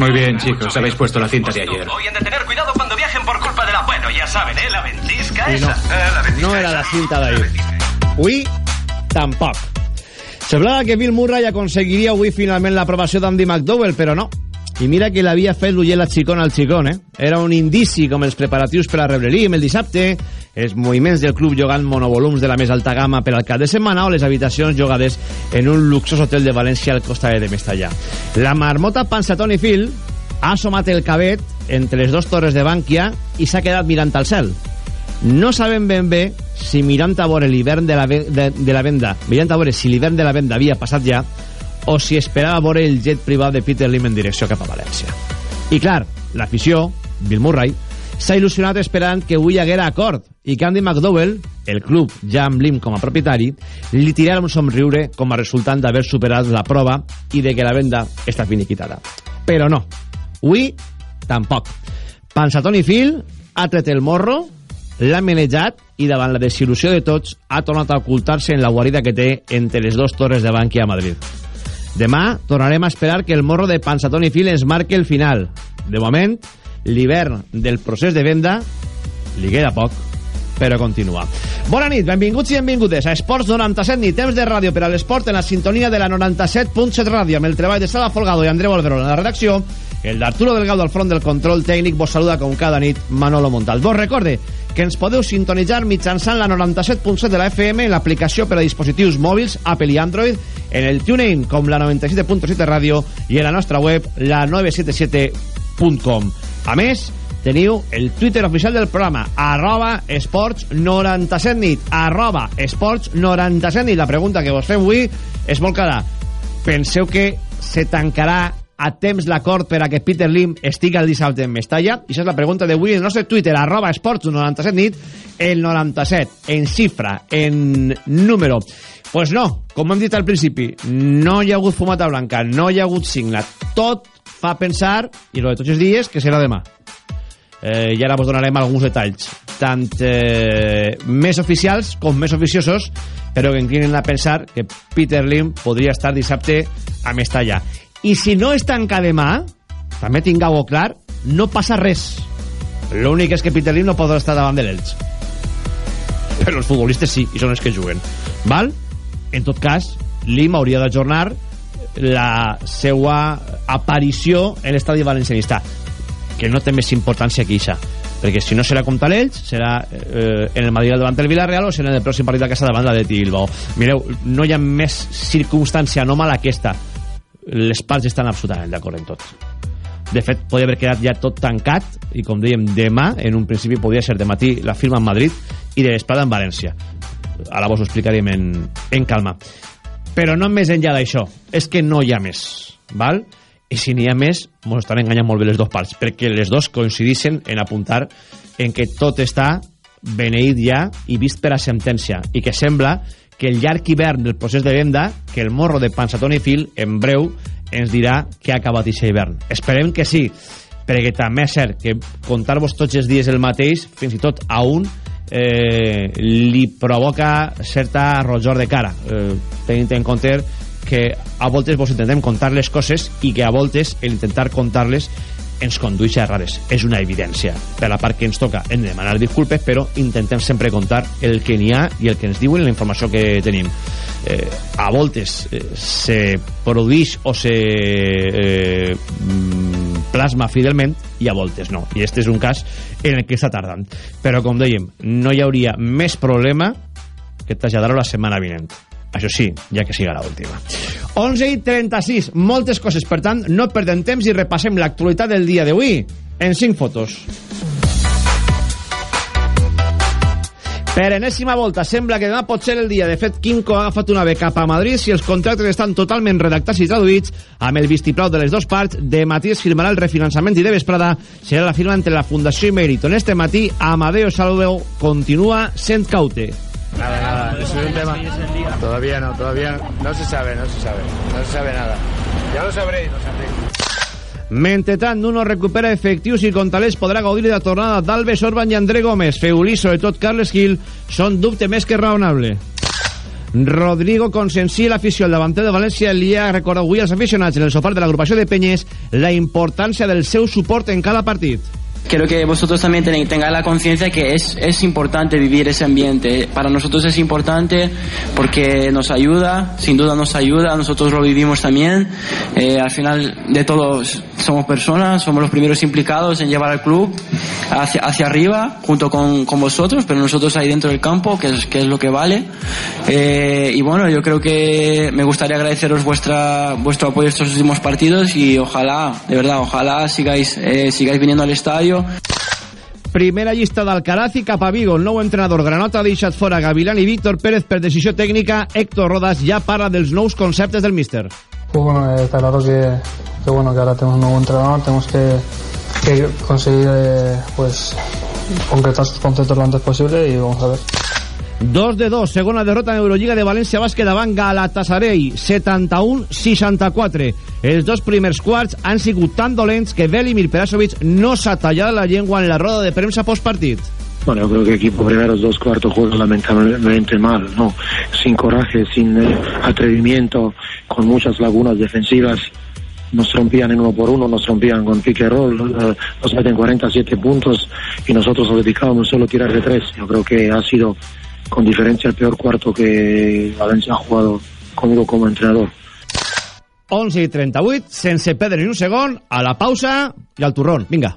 Muy bien, chicos, habéis puesto la cinta de ayer. Hoy han de tener cuidado cuando viajen por culpa de la... Bueno, ya saben, ¿eh? La ventisca Sí, esa. no. Eh, la ventisca No era esa. la cinta d'ahir. Avui, tampoc. Semblava que Bill Murray aconseguiria avui finalment l'aprovació d'Andy McDowell, però no. I mira que l'havia fet l'Ullel a xicón al xicón, eh? Era un indici com els preparatius per a rebre l'IM el dissabte, els moviments del club jugant monovolums de la més alta gamma per al cap de setmana o les habitacions jugades en un luxós hotel de València al costat de Mestallà. La marmota Pansatoni Phil ha assomat el cabet entre les dues torres de Bànquia i s'ha quedat mirant al cel. No sabem ben bé si mirant a veure l'hivern de, la de, de la venda, mirant a veure si l'hivern de la venda havia passat ja, o si esperava veure el jet privat de Peter Lim en direcció cap a València. I clar, l'afició, Bill Murray, s'ha il·lusionat esperant que avui hi haguera acord i que Andy McDowell, el club ja amb Lim com a propietari, li tirara un somriure com a resultant d'haver superat la prova i de que la venda està finiquitada. Però no, avui tampoc. Pansatoni Phil ha tret el morro, l'ha menejat i davant la desil·lusió de tots ha tornat a ocultar-se en la guarida que té entre les dues torres de Bankia a Madrid. Demà tornarem a esperar que el morro de Pansatoni Phil ens marque el final. De moment, l'hivern del procés de venda li queda poc, però continua. Bona nit, benvinguts i benvingudes a Esports 97 nit, temps de ràdio per a l'esport en la sintonia de la 97.7 ràdio amb el treball de Sala Folgado i Andreu Alberón en la redacció el d'Arturo Delgado al front del control tècnic vos saluda com cada nit Manolo Montal. Vos recorde que ens podeu sintonitzar mitjançant la 97.7 de la FM en l'aplicació per a dispositius mòbils Apple i Android, en el TuneIn com la 97.7 ràdio i en la nostra web la 977.com. A més, teniu el Twitter oficial del programa arroba esports 97 nit arroba esports 97 nit la pregunta que vos fem avui és molt clara penseu que se tancarà a temps l'acord per a que Peter Lim estigui el dissabte en Mestalla? I això és la pregunta d'avui en el nostre Twitter, arroba esports 97 nit, el 97, en xifra, en número. Pues no, com hem dit al principi, no hi ha hagut fumata blanca, no hi ha hagut signat. Tot fa pensar, i lo de tots els dies, que serà demà. Eh, I ara vos donarem alguns detalls, tant eh, més oficials com més oficiosos, però que inclinen a pensar que Peter Lim podria estar dissabte a Mestalla. I si no es tanca demà, també tingueu-ho clar, no passa res. L'únic és que Peter Lim no podrà estar davant de l'Elx. Però els futbolistes sí, i són els que juguen. Val? En tot cas, Lim hauria d'ajornar la seva aparició en l'estadi valencianista que no té més importància que això perquè si no serà contra l'Elx serà eh, en el Madrid davant del Villarreal o serà en el pròxim partit de casa davant la de Bilbao. Mireu, no hi ha més circumstància anòmala que esta. Les parts estan absolutament d'acord en tot. De fet, podria haver quedat ja tot tancat i com dèiem, demà, en un principi podria ser de matí la firma en Madrid i de vesprada en València. Ara vos ho explicarem en, en calma però no més enllà d'això és que no hi ha més val? i si n'hi ha més ens estan enganyant molt bé les dues parts perquè les dos coincidixen en apuntar en que tot està beneït ja i vist per a sentència i que sembla que el llarg hivern del procés de venda que el morro de Pansatoni Phil en breu ens dirà que ha acabat aquest hivern esperem que sí perquè també és cert que contar-vos tots els dies el mateix fins i tot a un eh, li provoca certa rojor de cara. Eh, tenint en compte que a voltes vos intentem contar les coses i que a voltes el intentar contar-les ens condueix a errades. És una evidència. Per la part que ens toca hem de demanar disculpes, però intentem sempre contar el que n'hi ha i el que ens diuen la informació que tenim. Eh, a voltes eh, se produeix o se eh, mm, plasma fidelment i a voltes no. I este és un cas en el que està tardant. Però, com dèiem, no hi hauria més problema que traslladar-ho la setmana vinent. Això sí, ja que siga l'última. 11 i 36, moltes coses. Per tant, no perdem temps i repassem l'actualitat del dia d'avui en 5 fotos. Per enèsima volta, sembla que demà pot ser el dia. De fet, Quinco ha agafat una beca a Madrid si els contractes estan totalment redactats i traduïts amb el vistiplau de les dues parts. De matí es firmarà el refinançament i de vesprada serà la firma entre la Fundació i Mérito. En este matí, Amadeo Salveu continua sent caute. Nada, nada, eso es un tema. Todavía no, todavía no se sabe, no se sabe, no se sabe nada. Ya lo sabré, lo sabré. Mentretant, Nuno recupera efectius i Contalés podrà gaudir de la tornada d'Alves, Orban i André Gómez. Feulí, sobretot Carles Gil, són dubte més que raonable. Rodrigo Consensí, l'afició al davanter de València, li ha recordat avui als aficionats en el sopar de l'agrupació de Penyes la importància del seu suport en cada partit. Quiero que vosotros también ten- tengáis la conciencia que es, es importante vivir ese ambiente. Para nosotros es importante porque nos ayuda, sin duda nos ayuda, nosotros lo vivimos también. Eh, al final de todos somos personas, somos los primeros implicados en llevar al club hacia, hacia arriba junto con, con vosotros, pero nosotros ahí dentro del campo, que es, que es lo que vale. Eh, y bueno, yo creo que me gustaría agradeceros vuestra, vuestro apoyo estos últimos partidos y ojalá, de verdad, ojalá sigáis, eh, sigáis viniendo al estadio. Primera llista d'Alcaraz i cap a Vigo. El nou entrenador Granota ha deixat fora Gavilán i Víctor Pérez per decisió tècnica. Héctor Rodas ja parla dels nous conceptes del míster. Pues bueno, está claro que, que bueno que ahora tenemos un nuevo entrenador, tenemos que, que conseguir eh, pues concretar sus conceptos lo antes posible y vamos a ver. 2 de 2, segona derrota en Eurolliga de València Bàsquet davant Galatasaray, 71-64. Els dos primers quarts han sigut tan dolents que Velimir Perasovic no s'ha tallat la llengua en la roda de premsa postpartit. Bueno, yo creo que el equipo primeros dos cuartos juega lamentablemente mal, ¿no? Sin coraje, sin eh, atrevimiento, con muchas lagunas defensivas. Nos rompían en uno por uno, nos rompían con pick and roll, nos meten 47 puntos y nosotros nos dedicábamos solo a tirar de tres. Yo creo que ha sido con diferencia el peor cuarto que Valencia ha jugado conmigo como entrenador. 11 i 38, sense perdre ni un segon, a la pausa i al turrón. Vinga.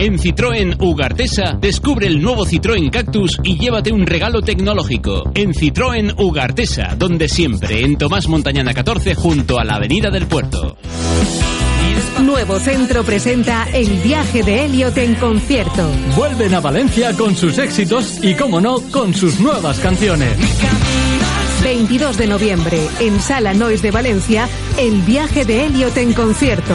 En Citroën Ugartesa, descubre el nuevo Citroën Cactus y llévate un regalo tecnológico. En Citroën Ugartesa, donde siempre, en Tomás Montañana 14, junto a la Avenida del Puerto. Nuevo Centro presenta el viaje de Elliot en concierto. Vuelven a Valencia con sus éxitos y, como no, con sus nuevas canciones. 22 de noviembre, en Sala Nois de Valencia, el viaje de Elliot en concierto.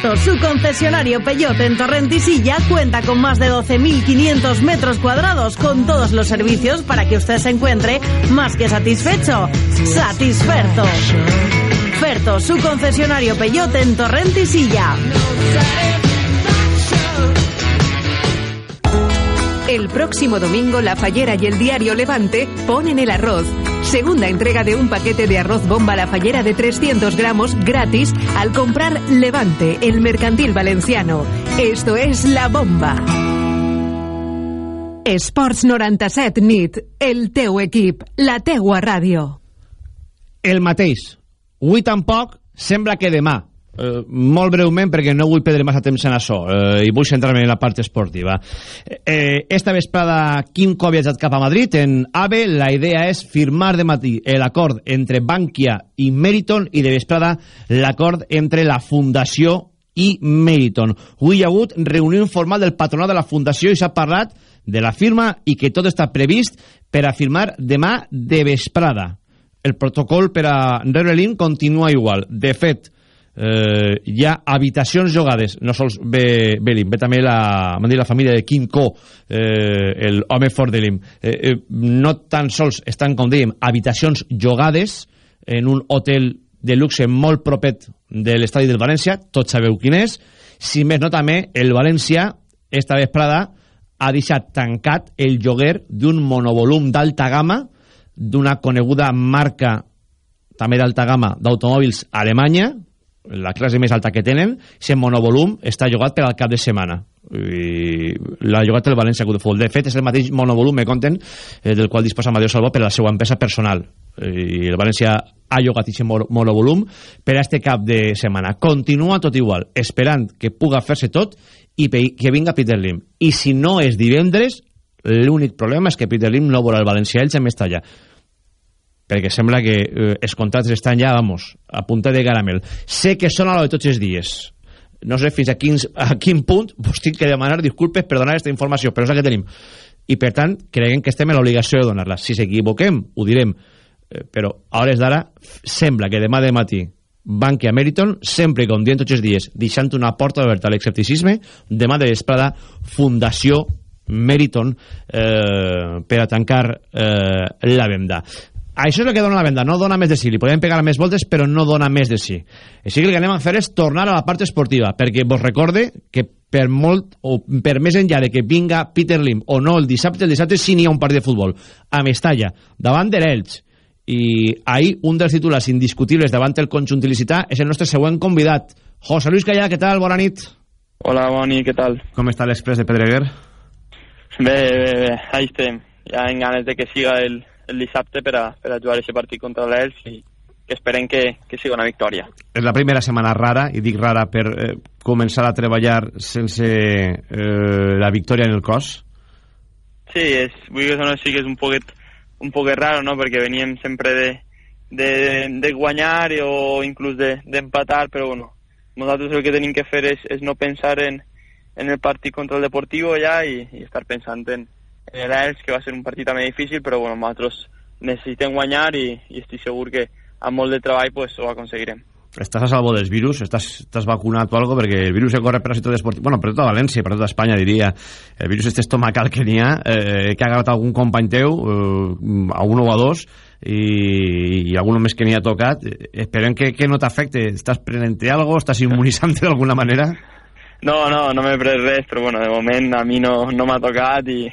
Su concesionario Peyote en Torrentisilla cuenta con más de 12.500 metros cuadrados con todos los servicios para que usted se encuentre más que satisfecho. Satisferto. Ferto, su concesionario Peyote en Torrentisilla. El próximo domingo, La Fallera y el diario Levante ponen el arroz. Segunda entrega de un paquete de arroz bomba La Fallera de 300 gramos gratis al comprar Levante, el mercantil valenciano. Esto es La Bomba. Esports 97 nit, el teu equip, la teua ràdio. El mateix. Avui tampoc sembla que demà. Eh, molt breument perquè no vull perdre massa temps en això eh, i vull centrar-me en la part esportiva eh, esta vesprada Quimco ha viatjat cap a Madrid en AVE la idea és firmar de matí l'acord entre Bankia i Meriton i de vesprada l'acord entre la Fundació i Meriton. Avui hi ha hagut reunió informal del patronat de la Fundació i s'ha parlat de la firma i que tot està previst per a firmar demà de vesprada. El protocol per a rebre continua igual. De fet, eh, hi ha habitacions jugades, no sols ve, ve l'IM, ve també la, dit, la família de Kim Ko, eh, el home fort de l'IM. Eh, eh, no tan sols estan, com dèiem, habitacions jugades en un hotel de luxe molt propet de l'estadi del València, tots sabeu quin és, si més no també el València esta vesprada ha deixat tancat el lloguer d'un monovolum d'alta gamma d'una coneguda marca també d'alta gamma d'automòbils a Alemanya, la classe més alta que tenen, aquest monovolum està llogat per al cap de setmana. I l'ha llogat el València Club de Futbol. De fet, és el mateix monovolum, me conten, eh, del qual disposa Amadeu Salvó per a la seva empresa personal. I el València ha llogat aquest monovolum per a este cap de setmana. Continua tot igual, esperant que puga fer-se tot i que vinga Peter Lim. I si no és divendres, l'únic problema és que Peter Lim no veurà el València Elx en Mestalla perquè sembla que eh, els contractes estan ja, vamos, a punta de caramel. Sé que són a lo de tots els dies. No sé fins a quin, a quin punt vos tinc que demanar disculpes per donar aquesta informació, però és la que tenim. I, per tant, creguem que estem en l'obligació de donar-la. Si s'equivoquem, ho direm. Eh, però, a hores d'ara, sembla que demà de matí Bankia Meriton, sempre com dient tots els dies, deixant una porta oberta a l'escepticisme, demà de vesprada, Fundació Meriton eh, per a tancar eh, la venda això és el que dona la venda, no dona més de sí. Li podem pegar més voltes, però no dona més de sí. Així que el que anem a fer és tornar a la part esportiva, perquè vos recorde que per molt, o per més enllà de que vinga Peter Lim o no el dissabte, el dissabte sí n'hi ha un partit de futbol a Mestalla, davant de l'Elx i ahir un dels titulars indiscutibles davant el conjunt il·licità és el nostre següent convidat José Luis Callà, què tal? Bona nit Hola, bona nit, què tal? Com està l'express de Pedreguer? Bé, bé, bé, ahí estem ja en ganes de que siga el, el dissabte per a, per a jugar aquest partit contra l'Elx i que esperem que, que sigui una victòria. És la primera setmana rara, i dic rara per eh, començar a treballar sense eh, la victòria en el cos? Sí, és, vull que no, sí que és un poquet, un poquet raro, no?, perquè veníem sempre de, de, de guanyar o inclús d'empatar, de, però bueno, nosaltres el que tenim que fer és, és no pensar en, en el partit contra el Deportivo ja i, i estar pensant en, en l'Elx, que va ser un partit també difícil, però bueno, nosaltres necessitem guanyar i, i estic segur que amb molt de treball pues, ho aconseguirem. Estàs a salvo dels virus? Estàs, estàs vacunat o algo? Perquè el virus que corre per la ciutat esportiva... Bueno, per tota València, per tota Espanya, diria. El virus este estomacal que n'hi ha, eh, que ha agarrat algun company teu, eh, a un o a dos, i, i algun més que n'hi ha tocat. Esperem que, que no t'afecte. Estàs prenent algo? Estàs immunitzant d'alguna manera? No, no, no m'he pres res, però bueno, de moment a mi no, no m'ha tocat i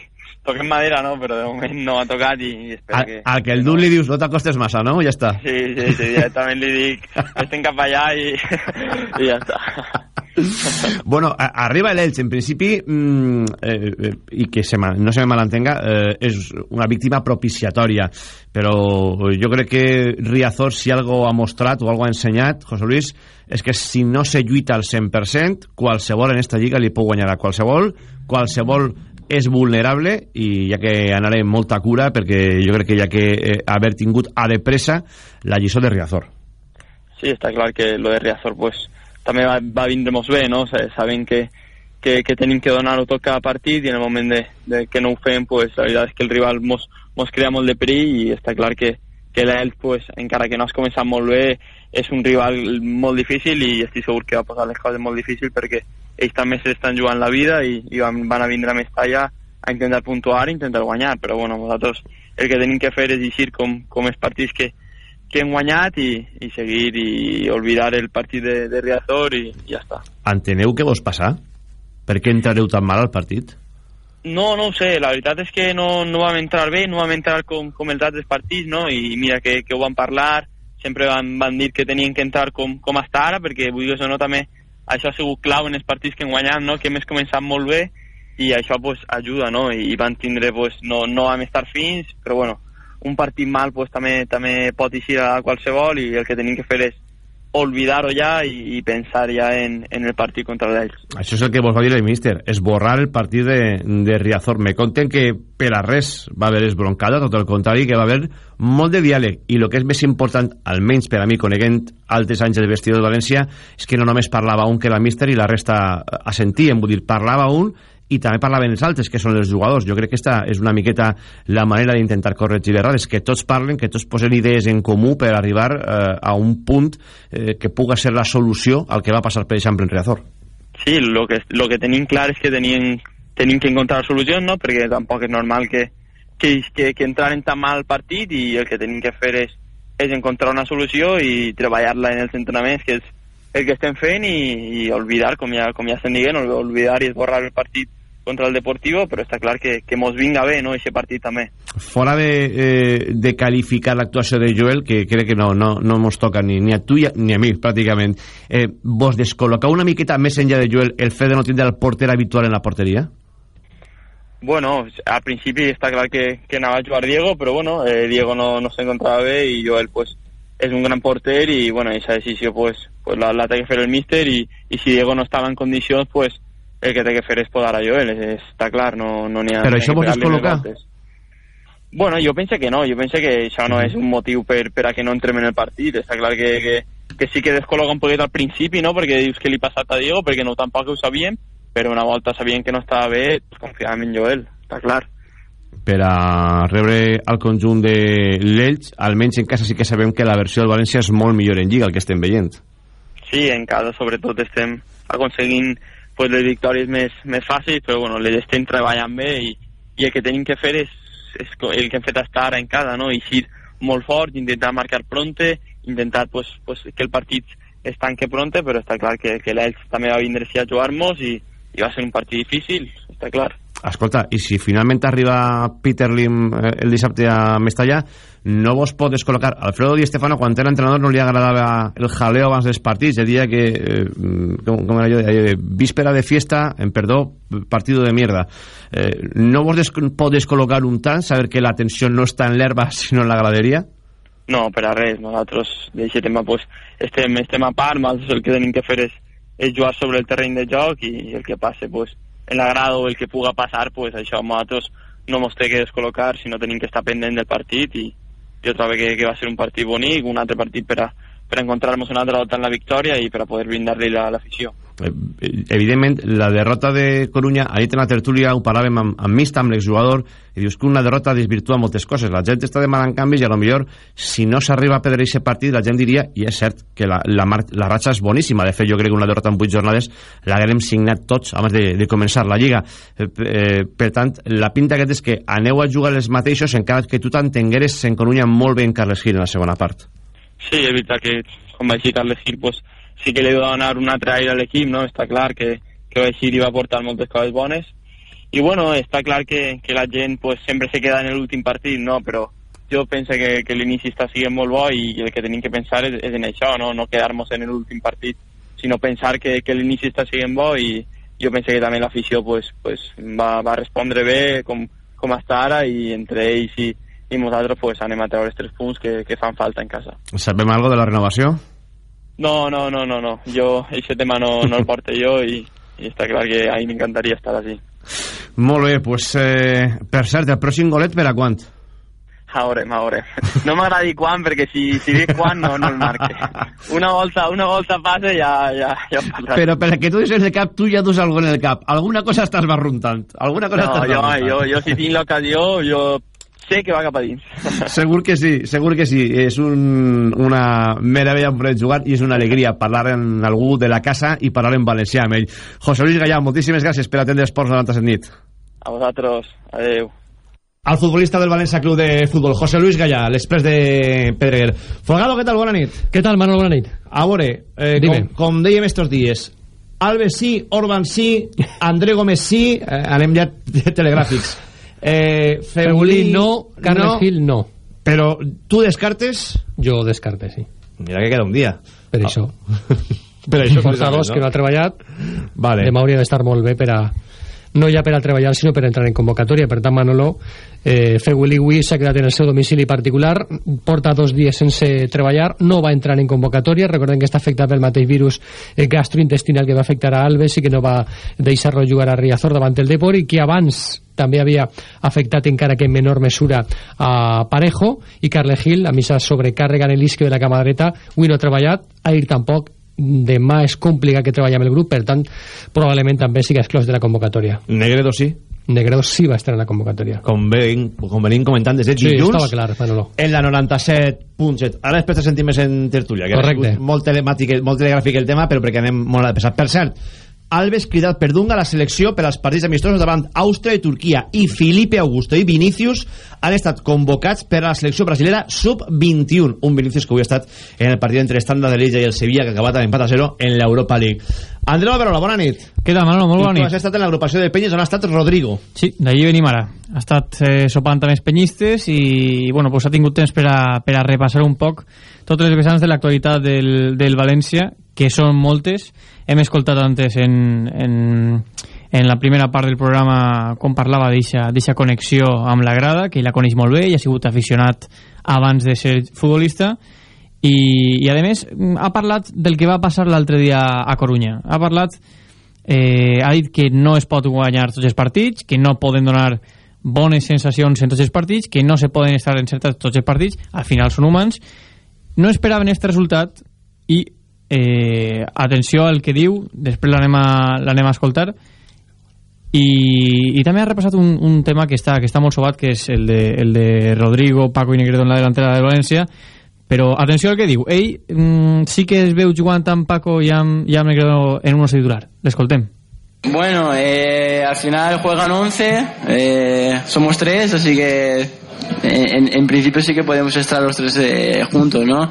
toquem madera, no? Però de moment no ha tocat i, i espero que... Al que el dur li dius, no t'acostes massa, no? Ja està. Sí, sí, sí, directament li dic, estem cap allà i, i ja està. bueno, a, arriba l'Elx, en principi, mmm, eh, eh, i que se no se me malentenga, eh, és una víctima propiciatòria, però jo crec que Riazor, si algo ha mostrat o algo ha ensenyat, José Luis, és que si no se lluita al 100%, qualsevol en esta lliga li pot guanyar a qualsevol, qualsevol és vulnerable i ja que anaré amb molta cura perquè jo crec que ja que eh, haver tingut a de pressa la lliçó de Riazor Sí, està clar que lo de Riazor pues, també va, va vindre-nos bé no? O sea, sabem que, que, que tenim que donar-ho tot cada partit i en el moment de, de que no ho fem pues, la veritat és que el rival mos, mos crea molt de perill i està clar que, que l'Elx, pues, encara que no has començat molt bé, és un rival molt difícil i estic segur que va posar les coses molt difícil perquè ells també s'estan jugant la vida i, i van, van a vindre a Mestalla a intentar puntuar i intentar guanyar, però bueno, nosaltres el que tenim que fer és eixir com, com els partits que, que hem guanyat i, i seguir i oblidar el partit de, de Riazor i, i ja està. Enteneu què vos passa? Per què entrareu tan mal al partit? No, no ho sé, la veritat és que no, no vam entrar bé, no vam entrar com, com els altres partits, no? I mira que, que ho van parlar, sempre van, van dir que tenien que entrar com, com està ara, perquè vull dir, no, també això ha sigut clau en els partits que hem guanyat, no? Que hem començat molt bé i això pues, ajuda, no? I, van tindre, pues, no, no vam estar fins, però bueno, un partit mal pues, també també pot eixir a qualsevol i el que tenim que fer és, olvidar-ho ja i, i pensar ja en, en el partit contra l'Elx. Això és el que vos va dir el míster, esborrar el partit de, de Riazor. Me conten que per a res va haver esbroncada, tot el contrari, que va haver molt de diàleg. I el que és més important, almenys per a mi, coneguent altres anys del vestidor de València, és que no només parlava un que era el míster i la resta assentien. Vull dir, parlava un i també parlaven els altres, que són els jugadors. Jo crec que aquesta és una miqueta la manera d'intentar corregir errades, que tots parlen, que tots posen idees en comú per arribar eh, a un punt eh, que puga ser la solució al que va passar, per exemple, en Riazor. Sí, lo que, lo que tenim clar és que tenien, tenim que encontrar solucions, no? perquè tampoc és normal que, que, que, que entraren tan mal al partit i el que tenim que fer és, és encontrar una solució i treballar-la en els entrenaments, que és el que estem fent i, i oblidar, com ja, com ja estem dient, oblidar i esborrar el partit contra el Deportivo, però està clar que, que mos vinga bé, no?, aquest partit també. Fora de, eh, de qualificar l'actuació de Joel, que crec que no, no, no mos toca ni, ni a tu ni a mi, pràcticament, eh, vos descol·loca una miqueta més enllà de Joel el fet de no tindre el porter habitual en la porteria? Bueno, al principi està clar que, que anava a jugar Diego, però bueno, eh, Diego no, no s'encontrava bé i Joel pues, és un gran porter i bueno, aquesta decisió pues, pues la, la té que fer el míster i, i si Diego no estava en condicions, pues, el que té que fer és podar a Joel, està clar, no n'hi no ha... Però això vos descol·loca? Bueno, jo penso que no, jo penso que això no és un motiu per, per a que no entrem en el partit, està clar que, que, que sí que descol·loca un poquet al principi, no?, perquè dius que li ha passat a Diego, perquè no tampoc ho sabíem, però una volta sabien que no estava bé, pues confiàvem en Joel, està clar. Per a rebre al conjunt de l'Elx, almenys en casa sí que sabem que la versió del València és molt millor en Lliga, el que estem veient. Sí, en casa sobretot estem aconseguint pues, les victòries més, més fàcils, però bueno, les estem treballant bé i, i el que tenim que fer és, és el que hem fet estar ara en casa, no? eixir molt fort, intentar marcar pronte, intentar pues, pues, que el partit es tanque pronte, però està clar que, que l'Elx també va vindre a jugar-nos i, i va ser un partit difícil, està clar. Escolta, i si finalment arriba Peter Lim eh, el dissabte a Mestalla, no vos pot descol·locar. Alfredo Di Stefano, quan era entrenador, no li agradava el jaleo abans dels partits. El dia que, eh, era jo, eh, víspera de fiesta, en perdó, partido de mierda. Eh, no vos des pot descol·locar un tant, saber que la tensió no està en l'herba, sinó en la graderia? No, per a res. Nosaltres d'aquest tema pues, estem, estem a part, el que tenim que fer és, és jugar sobre el terreny de joc i el que passe pues, en la grada o el que puga passar, pues, això nosaltres no mos té que descol·locar, sinó tenim que estar pendent del partit i jo trobo que, que va ser un partit bonic, un altre partit per a, per encontrar-nos una altra volta en la victòria i per a poder brindar-li l'afició. Eh, evidentment, la derrota de Coruña, ahir en la tertúlia ho parlàvem amb, amb Mista, amb l'exjugador, i dius que una derrota desvirtua moltes coses. La gent està demanant canvis i a lo millor, si no s'arriba a perdre aquest partit, la gent diria, i és cert, que la, la, mar, la ratxa és boníssima. De fet, jo crec que una derrota en 8 jornades l'haguem signat tots abans de, de començar la Lliga. Eh, eh, per tant, la pinta aquest és que aneu a jugar els mateixos encara que tu t'entengueres en Coruña molt bé en Carles Gil en la segona part. Sí, veritat que, com vaig dir Carles Gil, pues, sí que li va donar un altre aire a l'equip, no? Està clar que, que Baixir hi va portar moltes coses bones. I bueno, està clar que, que la gent pues, sempre se queda en l'últim partit, no? Però jo penso que, que l'inici està sent molt bo i el que tenim que pensar és, és en això, no, no quedar-nos en l'últim partit, sinó pensar que, que l'inici està sent bo i jo penso que també l'afició pues, pues, va, va respondre bé com, com està ara i entre ells i, i nosaltres pues, anem a treure els tres punts que, que fan falta en casa. Sabem algo de la renovació? No, no, no, no, no. Jo, aquest tema no, no el porto jo i, i està clar que a mi m'encantaria estar així. Molt bé, pues, eh, per cert, el pròxim golet per a quant? A veurem, a veurem. No m'agrada dir quan, perquè si, si dic quan no, no el marque. Una volta, una volta passa ja, ja, ja parlaré. Però per que tu dius de cap, tu ja dus alguna en el cap. Alguna cosa estàs barruntant. Alguna cosa no, estàs jo, barruntant. jo, jo si tinc l'ocasió, jo sé que va cap a dins. Segur que sí, segur que sí. És un, una meravella poder jugar i és una alegria parlar amb algú de la casa i parlar en valencià amb ell. José Luis Gallà, moltíssimes gràcies per atendre Esports 97 nit. A vosaltres, adeu. Al futbolista del València Club de Futbol, José Luis Gallà, l'express de Pedreguer. Folgado, què tal? Bona nit. Què tal, Manol? Bona nit. A veure, eh, com, com dèiem estos dies, Alves sí, Orban sí, André Gómez sí, eh, anem ja telegràfics. Eh, Febulí no, Carles Gil no. Però tu descartes? Jo descarte, sí. Mira que queda un dia. Per això. per això Força dos, que no ha treballat. Vale. Demà hauria d'estar molt bé per a no ja per a treballar sinó per entrar en convocatòria. Per tant Manolo eh, Fewiliwi s'ha quedat en el seu domicili particular porta dos dies sense treballar no va entrar en convocatòria. Recordem que està afectat pel mateix virus eh, gastrointestinal que va afectar a Alves i que no va deixar-lo jugar a Riazor davant el Depor i que abans també havia afectat encara que en menor mesura a Parejo. I Carle Gil, a missa sobrecàrrega en l'isque de la cama dreta, avui no ha treballat, ahir tampoc, demà és complicat que treballi amb el grup, per tant, probablement també sigui exclòs de la convocatòria. Negredo sí. Negredo sí va estar en la convocatòria. Com, venim, com venim comentant des de Sí, dilluns, estava clar, Manolo. en la 97.7. Ara després te sentim més en tertúlia, que Correcte. molt telemàtic, molt telegràfic el tema, però perquè anem molt a pesar. Per cert, Alves cridat per Dunga a la selecció per als partits amistosos davant Àustria i Turquia i Felipe Augusto i Vinícius han estat convocats per a la selecció brasilera sub-21 un Vinícius que avui ha estat en el partit entre Standard de Liga i el Sevilla que ha acabat amb empat a 0 en l'Europa League Andreu Alberola, bona nit Què tal, Manolo? Molt bona I tu nit. has estat en l'agrupació de Penyes on ha estat Rodrigo Sí, d'allí venim ara. Ha estat eh, sopant amb els penyistes i bueno, pues ha tingut temps per a, per a repassar un poc totes les vessants de l'actualitat del, del València, que són moltes. Hem escoltat antes en, en, en la primera part del programa com parlava d'eixa connexió amb la grada, que ell la coneix molt bé i ha sigut aficionat abans de ser futbolista. I, i a més ha parlat del que va passar l'altre dia a Corunya ha parlat eh, ha dit que no es pot guanyar tots els partits que no poden donar bones sensacions en tots els partits que no se poden estar encertats tots els partits al final són humans. No esperaven aquest resultat i eh, atenció al que diu després l'anem a, a escoltar. I, i també ha repassat un, un tema que està, que està molt sobat que és el de, el de Rodrigo, Paco i Negredo en la delantera de València. Però atenció al que diu. Ell mm, sí que es veu jugant amb Paco i amb, i amb Negredo en un once titular. L'escoltem. Bueno, eh, al final juegan 11, eh, somos tres, así que en, en principio sí que podemos estar los tres eh, juntos, ¿no?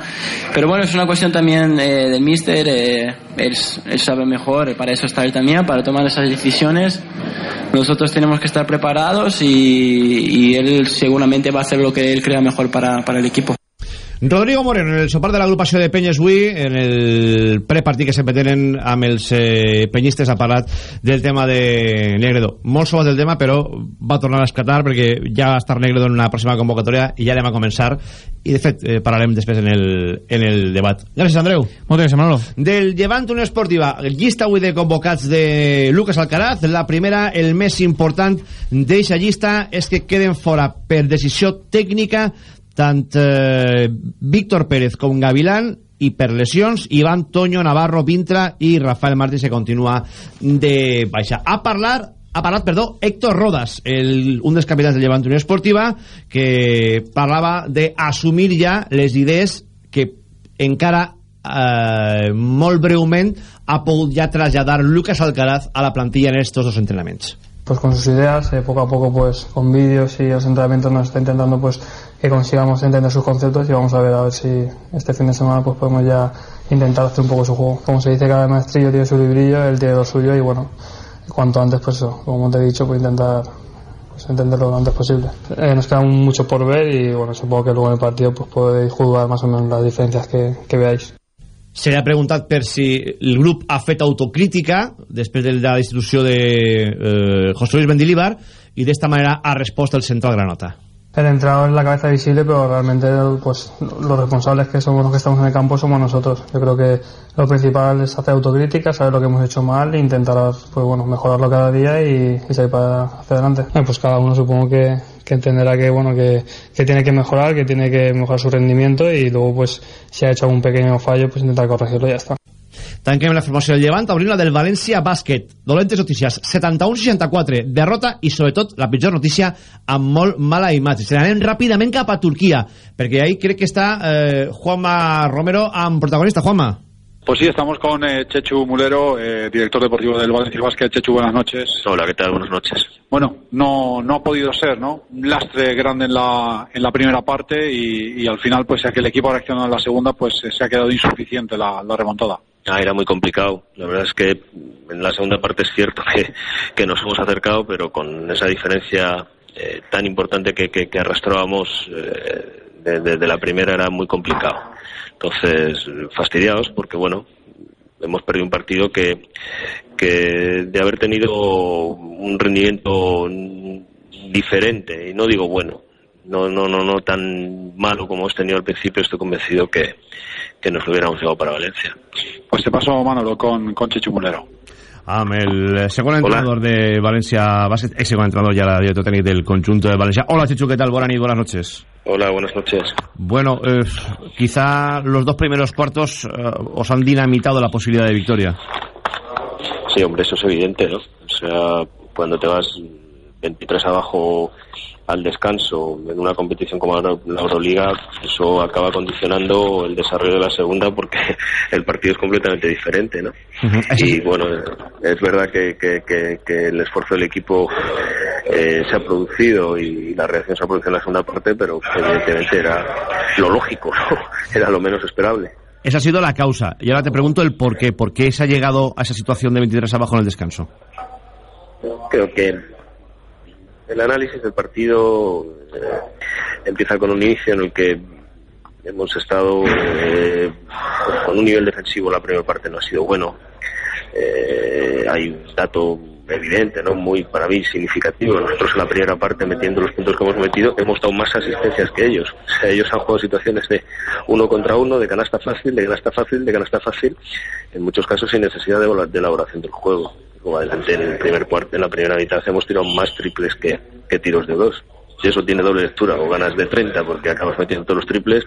Pero bueno, es una cuestión también eh, del míster, eh, él, él sabe mejor, para eso está él también, para tomar esas decisiones. Nosotros tenemos que estar preparados y, y él seguramente va a hacer lo que él crea mejor para, para el equipo. Rodrigo Moreno, en el sopar de l'agrupació de Penyes avui, en el prepartit que sempre tenen amb els eh, penyistes, ha parlat del tema de Negredo. Molt sobat del tema, però va tornar a esclatar perquè ja va estar Negredo en una pròxima convocatòria i ja anem a començar. I, de fet, eh, parlarem després en el, en el debat. Gràcies, Andreu. Moltes gràcies, Manolo. Del Llevant Unió Esportiva, llista avui de convocats de Lucas Alcaraz. La primera, el més important d'eixa llista, és que queden fora per decisió tècnica tant eh, Víctor Pérez com Gavilán i per lesions Iván Toño, Navarro, Vintra i Rafael Martins que continua de baixa. A parlar ha parlat, perdó, Héctor Rodas, el, un dels capitans del Llevant Unió Esportiva, que parlava d'assumir ja les idees que encara eh, molt breument ha pogut ja traslladar Lucas Alcaraz a la plantilla en estos dos entrenaments. Pues con sus ideas, eh, poco a poco pues con vídeos y los entrenamientos nos está intentando pues que consigamos entender sus conceptos y vamos a ver a ver si este fin de semana pues podemos ya intentar hacer un poco su juego. Como se dice cada maestrillo tiene su librillo, él tiene lo suyo y bueno, cuanto antes pues eso, como te he dicho, pues intentar pues, entenderlo lo antes posible. Eh, nos queda mucho por ver y bueno, supongo que luego en el partido pues podéis jugar más o menos las diferencias que, que veáis. Se li ha preguntat per si el grup ha fet autocrítica després de la destitució de eh, José Luis Mendilibar i d'esta manera ha respost el central Granota. El entrenador es la cabeza visible, pero realmente pues los responsables que somos los que estamos en el campo somos nosotros. Yo creo que lo principal es hacer autocrítica, saber lo que hemos hecho mal e intentar pues bueno mejorarlo cada día y, y salir para hacia adelante. Eh, pues cada uno supongo que, que entenderá que bueno que, que tiene que mejorar, que tiene que mejorar su rendimiento y luego pues si ha hecho algún pequeño fallo pues intentar corregirlo y ya está. Tanquem la formació del Llevant, obrim la del València Bàsquet. Dolentes notícies, 71-64, derrota i sobretot la pitjor notícia amb molt mala imatge. Se n'anem ràpidament cap a Turquia, perquè ahí crec que està eh, Juanma Romero amb protagonista. Juanma. Pues sí, estamos con eh, Chechu Mulero, eh, director deportivo del Valencia Basket. Chechu, buenas noches. Hola, ¿qué tal? Buenas noches. Bueno, no, no ha podido ser, ¿no? Un lastre grande en la, en la primera parte y, y al final, pues ya que el equipo ha reaccionado en la segunda, pues eh, se ha quedado insuficiente la, la remontada. Ah, era muy complicado. La verdad es que en la segunda parte es cierto que, que nos hemos acercado, pero con esa diferencia eh, tan importante que, que, que arrastrábamos eh, de, de- de la primera era muy complicado. Entonces, fastidiados porque, bueno, hemos perdido un partido que, que de haber tenido un rendimiento diferente, y no digo bueno, no, no, no, no tan malo como hemos tenido al principio, estoy convencido que, que nos lo hubiéramos llevado para Valencia. Pues te paso, Manolo, con, con Chichu Mulero. Amb el segon entrenador de Valencia Bàsquet, ex segon entrenador ya la director técnico del conjunto de Valencia. Hola Chichu, ¿qué tal? Buenas nit, buenas noches. Hola, buenas noches. Bueno, eh, quizá los dos primeros cuartos eh, os han dinamitado la posibilidad de victoria. Sí, hombre, eso es evidente, ¿no? O sea, cuando te vas 23 abajo al descanso en una competición como la Euroliga, eso acaba condicionando el desarrollo de la segunda porque el partido es completamente diferente, ¿no? Y bueno, es verdad que, que, que, que el esfuerzo del equipo eh, se ha producido y la reacción se ha producido en la segunda parte, pero evidentemente era lo lógico, ¿no? Era lo menos esperable. Esa ha sido la causa. Y ahora te pregunto el por qué. ¿Por qué se ha llegado a esa situación de 23 abajo en el descanso? Creo que el análisis del partido eh, empieza con un inicio en el que hemos estado eh, con un nivel defensivo la primera parte no ha sido bueno eh, hay un dato evidente, ¿no? Muy para mí significativo. Nosotros en la primera parte, metiendo los puntos que hemos metido, hemos dado más asistencias que ellos. O sea, ellos han jugado situaciones de uno contra uno, de canasta fácil, de canasta fácil, de canasta fácil, en muchos casos sin necesidad de, de elaboración del juego. Como adelante en el primer cuarto, en la primera mitad hemos tirado más triples que, que tiros de dos si eso tiene doble lectura o ganas de 30 porque acabas metiendo todos los triples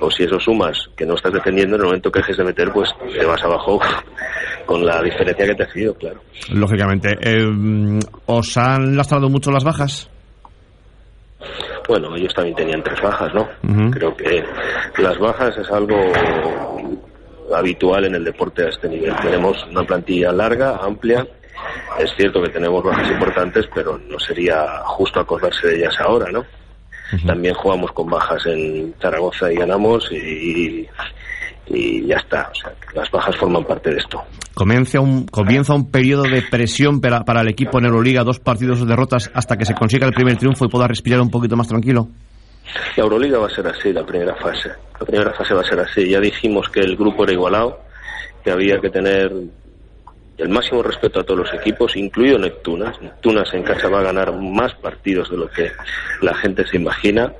o si eso sumas que no estás defendiendo en el momento que dejes de meter pues te vas abajo con la diferencia que te ha sido, claro. Lógicamente. Eh, ¿Os han lastrado mucho las bajas? Bueno, ellos también tenían tres bajas, ¿no? Creo que las bajas es algo habitual en el deporte a este nivel. Tenemos una plantilla larga, amplia, es cierto que tenemos bajas importantes, pero no sería justo acordarse de ellas ahora, ¿no? También jugamos con bajas en Zaragoza y ganamos y, y ya está. O sea, las bajas forman parte de esto. Comienza un, comienza un periodo de presión para, para el equipo en Euroliga, dos partidos, de derrotas, hasta que se consiga el primer triunfo y pueda respirar un poquito más tranquilo. La Euroliga va a ser así, la primera fase. La primera fase va a ser así. Ya dijimos que el grupo era igualado, que había que tener el máximo respeto a todos los equipos, incluido Neptunas. Neptunas en casa va a ganar más partidos de lo que la gente se imagina.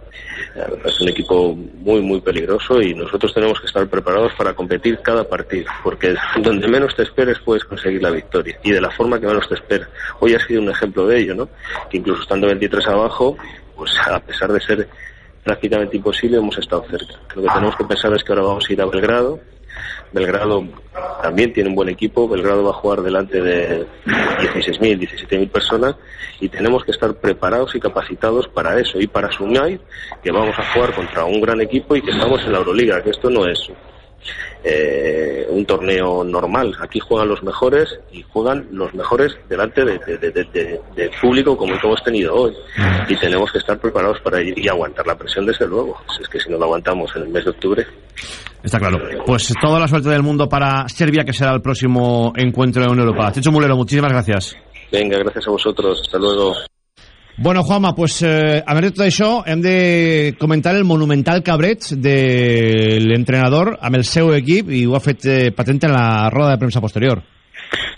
Es un equipo muy, muy peligroso y nosotros tenemos que estar preparados para competir cada partido, porque donde menos te esperes puedes conseguir la victoria y de la forma que menos te esperes. Hoy ha sido un ejemplo de ello, ¿no? Que incluso estando 23 abajo, pues a pesar de ser prácticamente imposible, hemos estado cerca. Lo que tenemos que pensar es que ahora vamos a ir a Belgrado, Belgrado también tiene un buen equipo. Belgrado va a jugar delante de 16.000, 17.000 personas y tenemos que estar preparados y capacitados para eso y para asumir que vamos a jugar contra un gran equipo y que estamos en la Euroliga, que esto no es eh, un torneo normal. Aquí juegan los mejores y juegan los mejores delante de, de, de, de público como hemos tenido hoy. Y tenemos que estar preparados para ir y aguantar la presión, desde luego. Si es que si no lo aguantamos en el mes de octubre. Está claro. Pues toda la suerte del mundo para Serbia, que será el próximo encuentro de Unión Europea. Checho Mulero, muchísimas gracias. Venga, gracias a vosotros. Hasta luego. Bueno, Juanma, pues eh, a veure tot això hem de comentar el monumental cabreig de l'entrenador amb el seu equip i ho ha fet eh, patent en la roda de premsa posterior.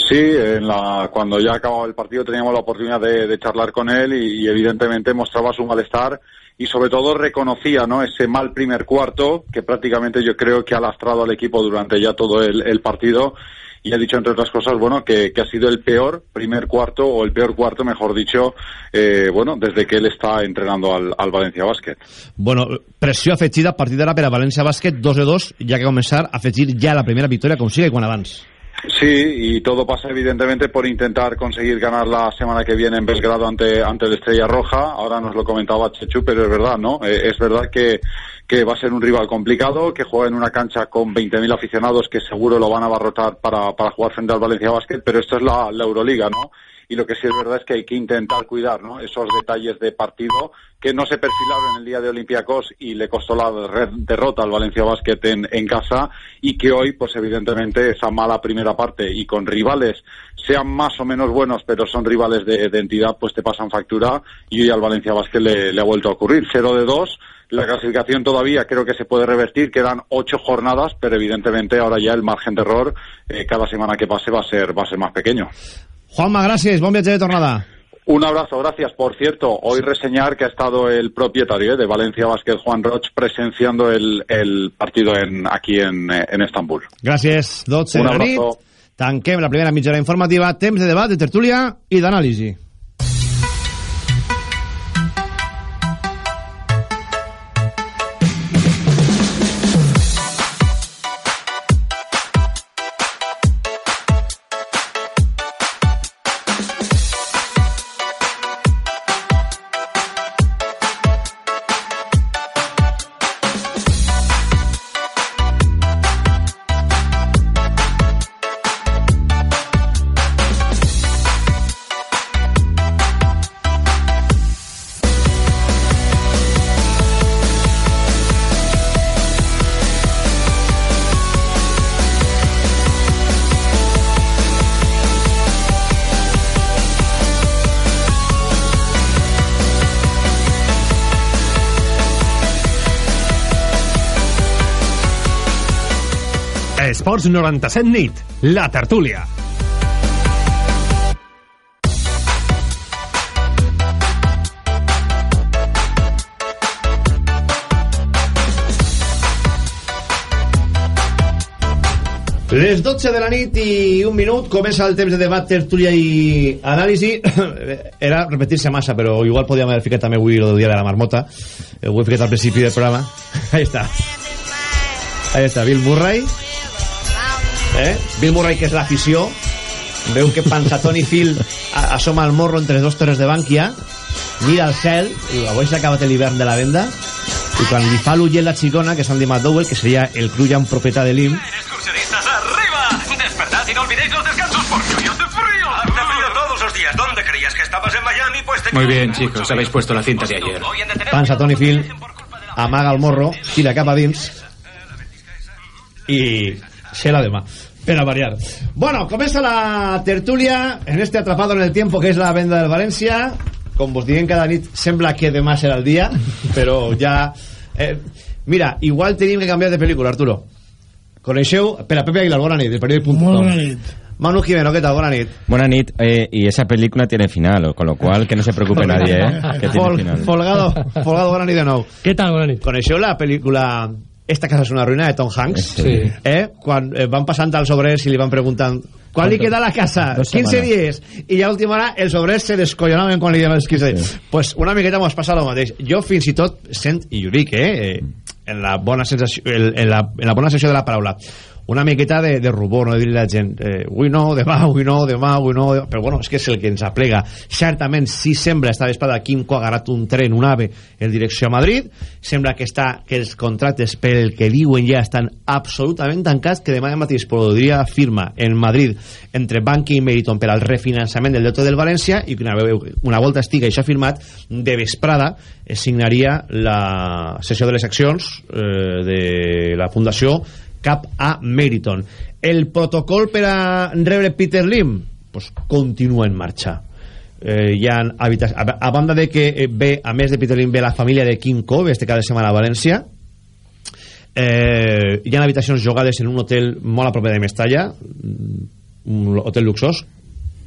Sí, en la, cuando ya acababa el partido teníamos la oportunidad de, de charlar con él y, y, evidentemente mostraba su malestar y sobre todo reconocía ¿no? ese mal primer cuarto que prácticamente yo creo que ha lastrado al equipo durante ya todo el, el partido y ha dicho entre otras cosas bueno que, que, ha sido el peor primer cuarto o el peor cuarto mejor dicho eh, bueno desde que él está entrenando al, al Valencia Bàsquet Bueno, pressió afegida a partir d'ara per a València Bàsquet 2 de 2 ja que començar a afegir ja la primera victòria com siga i quan abans Sí, y todo pasa evidentemente por intentar conseguir ganar la semana que viene en Belgrado ante, ante el Estrella Roja. Ahora nos lo comentaba Chechu, pero es verdad, ¿no? Eh, es verdad que, que va a ser un rival complicado, que juega en una cancha con 20.000 aficionados que seguro lo van a abarrotar para, para jugar frente al Valencia Basket, pero esto es la, la Euroliga, ¿no? Y lo que sí es verdad es que hay que intentar cuidar ¿no? esos detalles de partido que no se perfilaron en el día de Olympiacos y le costó la derrota al Valencia Basket en, en, casa y que hoy, pues evidentemente, esa mala primera parte y con rivales, sean más o menos buenos, pero son rivales de, entidad, pues te pasan factura y hoy al Valencia Basket le, le ha vuelto a ocurrir. 0 de 2, la clasificación todavía creo que se puede revertir, quedan ocho jornadas, pero evidentemente ahora ya el margen de error eh, cada semana que pase va a ser va a ser más pequeño. Juanma, gracias, buen viaje de tornada. Un abrazo, gracias. Por cierto, hoy reseñar que ha estado el propietario eh, de Valencia Basket, Juan Roch, presenciando el, el partido en, aquí en, eh, en Estambul. Gràcies, 12 Un abrazo. Tanquem la primera mitja hora informativa, temps de debat, de tertúlia i d'anàlisi. Esports 97 nit, la tertúlia. Les 12 de la nit i un minut comença el temps de debat, tertúlia i anàlisi. Era repetir-se massa, però igual podíem haver ficat també avui el dia de la marmota. Eh, Ho he ficat al principi del programa. Ahí està. Ahí està, Bill Murray. Eh? Bill Murray, que és l'afició. Veu que Panzatón i Phil assoma el morro entre dos torres de Bànquia. Mira al cel, i diu, avui s'ha acabat l'hivern de la venda. I quan li fa l'ullet la xicona, que és Andy McDowell, que seria el Cruyan propietà de l'IM, ¡Excursionistas, arriba! Despertad y no olvidéis los descansos porque hoy hace frío. Hace frío todos los días. ¿Dónde creías que estabas en Miami? Pues te Muy bien, chicos, habéis puesto la cinta de ayer. Panza Tony Phil amaga el morro, tira cap a dins i se la demà per a variar. Bueno, comença la tertúlia en este atrapado en el tiempo que és la venda del València. Com vos diem cada nit, sembla que demà serà el dia, però ja... Eh, mira, igual tenim que canviar de pel·lícula, Arturo. Coneixeu per a Pepe Aguilar, bona nit, del periòdic.com. Molt bona nit. Manu Jimeno, què tal? Bona nit. Buena nit, eh, y esa película tiene final, con lo cual que no se preocupe nadie, ¿eh? Que tiene Fol, final. Folgado, Folgado, bona nit de nou. Què tal, bona nit? Coneixeu la pel·lícula Esta casa és una ruïna de Tom Hanks? Sí. Eh? Quan eh, van passant als obrers i li van preguntant quan li queda la casa? Dos 15 semanas. dies. I ja a última hora els obrers se descollonaven quan li diuen els 15 dies. Pues una miqueta mos passa el mateix. Jo fins i tot sent, i ho dic, eh, eh, en la bona sensació, en, en, la, en la bona sensació de la paraula, una miqueta de, de rubor, no de dir la gent eh, avui no, demà, avui no, demà, avui no demà. però bueno, és que és el que ens aplega certament si sembla esta vesprada Quimco ha agarrat un tren, un ave en direcció a Madrid, sembla que està que els contractes pel que diuen ja estan absolutament tancats, que demà mateix podria firma en Madrid entre Bankia i Meriton per al refinançament del deute del València i que una, una volta estigui això firmat de vesprada es signaria la sessió de les accions eh, de la Fundació cap a Meriton. El protocol per a rebre Peter Lim pues, continua en marxa. Eh, hi ha habitacions... A, a banda de que eh, ve, a més de Peter Lim, ve la família de Kim Cove este cada setmana a València, eh, hi ha habitacions jugades en un hotel molt a prop de Mestalla, un hotel luxós,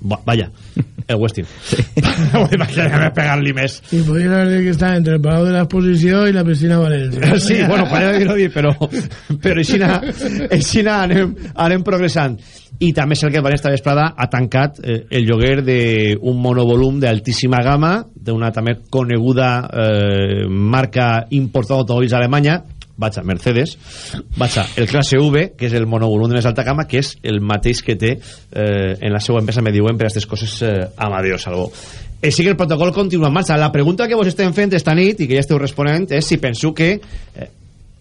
Va, vaya, el Westin. Sí. Imagínate pegar-li més. Y podría haber que está entre el Palau de la Exposición y la Piscina Valencia. Sí, bueno, podria dir-ho dir, però, però aixina, aixina anem, anem progressant. I també és el que el València Vesprada ha tancat eh, el lloguer d'un monovolum d'altíssima gamma, d'una també coneguda eh, marca important d'automòbils a Alemanya, vaig a Mercedes, vaig a el classe V, que és el monovolum de més alta gamma, que és el mateix que té eh, en la seva empresa, me diuen, per a aquestes coses eh, Amadeo Salvo. Així que el protocol continua en marxa. La pregunta que vos estem fent esta nit, i que ja esteu responent, és si penseu que eh,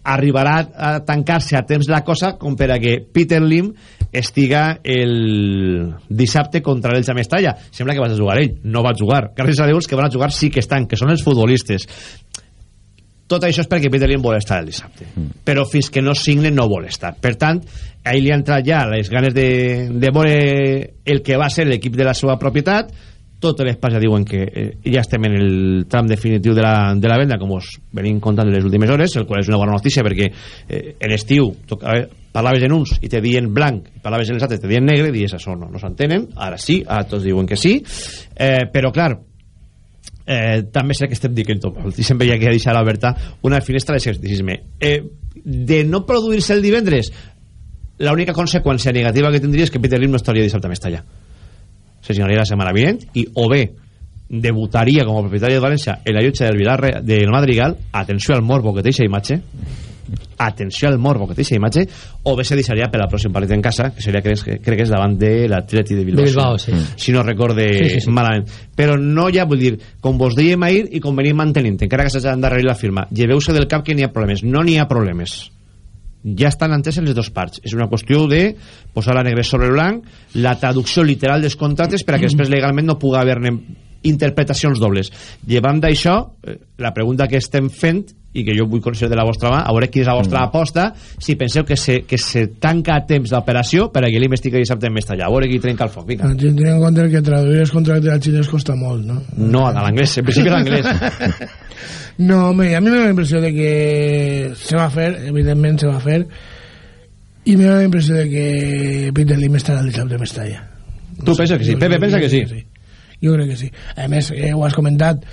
arribarà a tancar-se a temps la cosa com per a que Peter Lim estiga el dissabte contra l'Elx a Mestalla sembla que vas a jugar ell, no va jugar gràcies a Déu que van a jugar sí que estan que són els futbolistes tot això és perquè Peter Lim vol estar el dissabte. Mm. però fins que no signe no vol estar. Per tant, a ell li ha entrat ja les ganes de, de veure el que va ser l'equip de la seva propietat. Totes les parts ja diuen que eh, ja estem en el tram definitiu de la, de la venda com us venim contant les últimes hores el qual és una bona notícia perquè eh, en estiu tocava, parlaves en uns i te diuen blanc i parlaves en els altres te diuen negre i dius això no, no s'entenen, ara sí, ara tots diuen que sí. Eh, però clar eh, també sé que estem dient tot i sempre hi ha que deixar oberta una finestra de escepticisme eh, de no produir-se el divendres l'única conseqüència negativa que tindria és que Peter Lim no estaria dissabte a Mestalla. Se signaria la setmana vinent i o bé debutaria com a propietari de València en la llotja del Vilar del Madrigal. Atenció al morbo que té aquesta imatge atenció al morbo que té aquesta imatge o bé se deixaria per al pròxim partit en casa que seria crec, crec que és davant de l'Atleti de Bilbao, de Bilbao sí. si no recorde sí, sí, sí. malament. Però no ja vull dir com vos dèiem ahir i com venim mantenint encara que s'hagi d'endarrerir la firma lleveu-se del cap que n'hi ha problemes. No n'hi ha problemes. Ja estan enteses les dues parts. És una qüestió de posar la negre sobre blanc la traducció literal dels contractes per a que després legalment no pugui haver interpretacions dobles. Llevant d'això eh, la pregunta que estem fent i que jo vull conèixer de la vostra mà a veure quina és la vostra mm. aposta si penseu que se, que se tanca a temps d'operació per a que l'investiga dissabte en Mestallà a veure qui trenca el foc vinga. Tenint en compte que traduir els contractes al xinès costa molt no? no, a l'anglès, en principi l'anglès No, home, a mi me da la impressió de que se va a fer, evidentment se va a fer, i me da la impressió de que Peter Lim estarà al dissabte de Mestalla. No tu sé, penses que sí? Pepe pensa que sí? sí? Jo crec que sí. A més, eh, ho has comentat,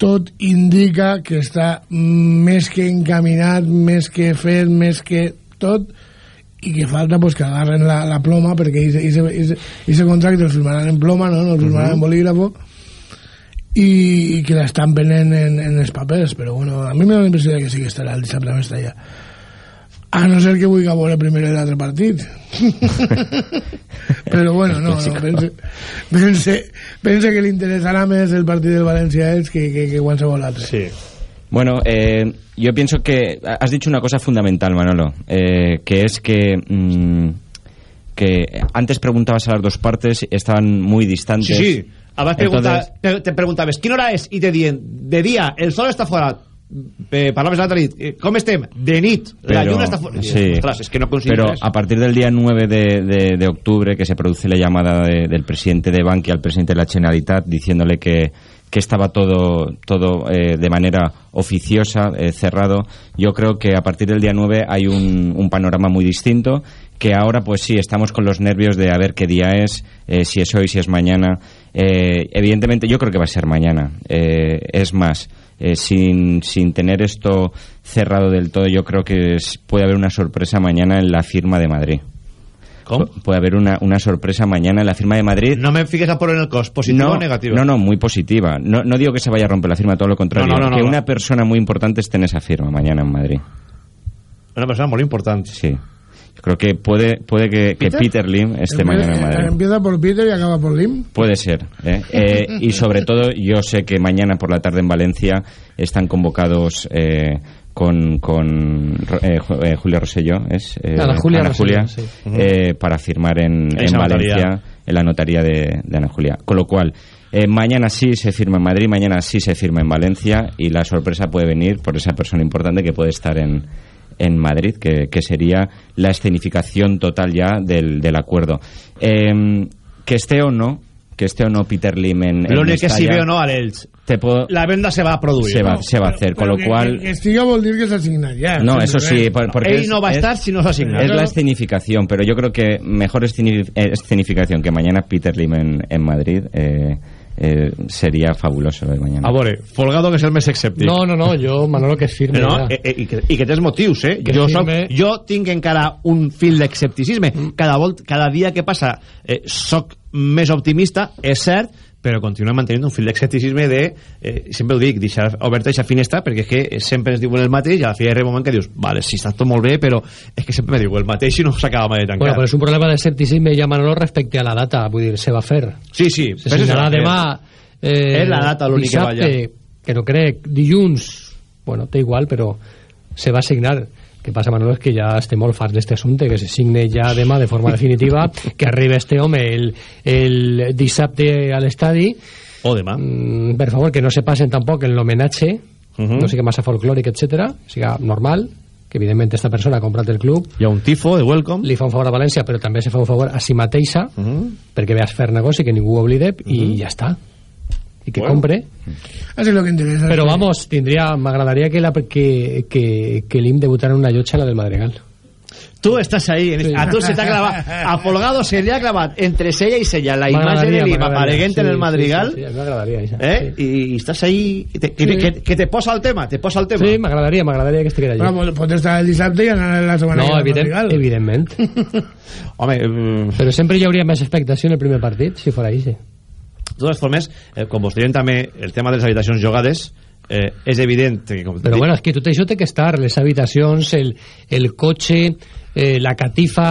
tot indica que està més que encaminat, més que fet, més que tot, i que falta pues, que agarren la, la ploma, perquè ese contracte el firmaran en ploma, no? no el firmaran uh -huh. en bolígrafo, i, i que l'estampen en, en, en els papers però bueno, a mi me da la impressió que sí que estarà el dissabte a Mestalla a no ser que vulgui veure primer l'altre partit però bueno no, no pense, pense, pense que li interessarà més el partit del València Elx que, que, que qualsevol altre sí. Bueno, eh, yo pienso que has dicho una cosa fundamental, Manolo, eh, que es que mmm, que antes preguntabas a las dos partes, estaban muy distantes. Sí, sí. Abans Entonces... te, te preguntaves quina hora és i te dient de dia el sol està fora eh, parlaves l'altra nit eh, com estem? de nit pero, la lluna està fora sí, Ostras, es que no pero a partir del día 9 de, de, de octubre que se produce la llamada de, del presidente de Bankia al presidente de la Generalitat diciéndole que que estaba todo, todo eh, de manera oficiosa, eh, cerrado. Yo creo que a partir del día 9 hay un, un, panorama muy distinto, que ahora pues sí, estamos con los nervios de a ver qué día es, eh, si es hoy, si es mañana. Eh, evidentemente yo creo que va a ser mañana. Eh, es más, eh, sin, sin tener esto cerrado del todo, yo creo que es, puede haber una sorpresa mañana en la firma de Madrid. ¿Cómo? Puede haber una, una sorpresa mañana en la firma de Madrid. No me fijes a por en el cost, ¿positiva no, o negativa? No, no, muy positiva. No, no digo que se vaya a romper la firma, todo lo contrario. No, que una persona muy importante esté en esa firma mañana en Madrid. Una persona muy importante. Sí. Creo que puede, puede que, que ¿Peter? Lim esté Empieza- mañana en Madrid. Empieza por Peter y acaba por Lim. Puede ser. ¿eh? Eh, y sobre todo, yo sé que mañana por la tarde en Valencia están convocados eh, con, con eh, Ju- eh, Julia Rosselló, ¿es? Eh, Ana Julia Ana Rosselló, Julia, sí. eh, para firmar en, en Valencia, notaría. en la notaría de, de Ana Julia. Con lo cual, eh, mañana sí se firma en Madrid, mañana sí se firma en Valencia y la sorpresa puede venir por esa persona importante que puede estar en, en Madrid, que, que sería la escenificación total ya del, del acuerdo. Eh, que esté o no, que esté o no Peter Lim en, en L'únic que si Mestalla, veo no a l'Elx. te puedo- La venda se va a produir. se va, se va a hacer, con Pero lo que- cual... Que, vol dir que. No, eso sí, por- porque es- no va a es- estar si no s'ha signat. Es la escenificación, pero yo creo que mejor eh, escenificación que mañana Peter Lim en, en Madrid eh, eh, sería fabuloso de mañana. A veure, Folgado que és el més escèptic. No, no, no, jo, Manolo, que es firme no, eh, eh, i, que, i que tens motius, eh? Que Jo, soc, firme. jo tinc encara un fil d'escepticisme. Cada, volt, cada dia que passa eh, soc més optimista, és cert, però continuem mantenint un fil d'escepticisme de, eh, sempre ho dic, deixar oberta aquesta finestra, perquè és que sempre ens diuen el mateix i a la fi hi ha un moment que dius, vale, sí, està tot molt bé, però és que sempre me diu el mateix i no s'acaba mai de tancar. Bueno, pero es un problema de escepticisme ja Manolo respecte a la data, vull dir, se va fer. Sí, sí. Se però signarà demà eh, És la data l'únic que balla. que no crec, dilluns, bueno, té igual, però se va signar que passa Manolo és que ja estem molt farts d'este assumpte que se signe ja demà de forma definitiva que arriba este home el, el dissabte a l'estadi o demà mm, per favor que no se passen tampoc en l'homenatge uh -huh. no sigui massa folclòric etc siga normal que evidentment esta persona ha comprat el club hi ha un tifo de welcome li fa un favor a València però també se fa un favor a si mateixa uh -huh. perquè veas fer negoci que ningú ho oblide uh -huh. i ja està i que Bueno. compre Así lo que interesa. però vamos, tindria, m'agradaria que, la, que, que, que l'IM debutara en una llotja la del Madrigal Tu estàs ahí, en- Sí. a tu se t'ha clavat, a Folgado se li ha clavat entre sella i sella la M'agradaria, de l'IM m'agradaria. apareguent en Sí, el Madrigal sí, sí, sí, m'agradaria això. eh? I estàs ahí que te, que, Sí. que, que te posa el tema te posa el tema Sí, m'agradaria, m'agradaria que estiguera allí. Bueno, pot, pot estar el dissabte i anar la setmana no, evident, Madrigal. evidentment. Home, eh, Però sempre hi hauria més expectació en el primer partit, si fora així. De totes formes, eh, com vos direm també el tema de les habitacions jugades eh, és evident que com Però bueno, és que tot això té que estar, les habitacions, el, el cotxe, eh, la catifa,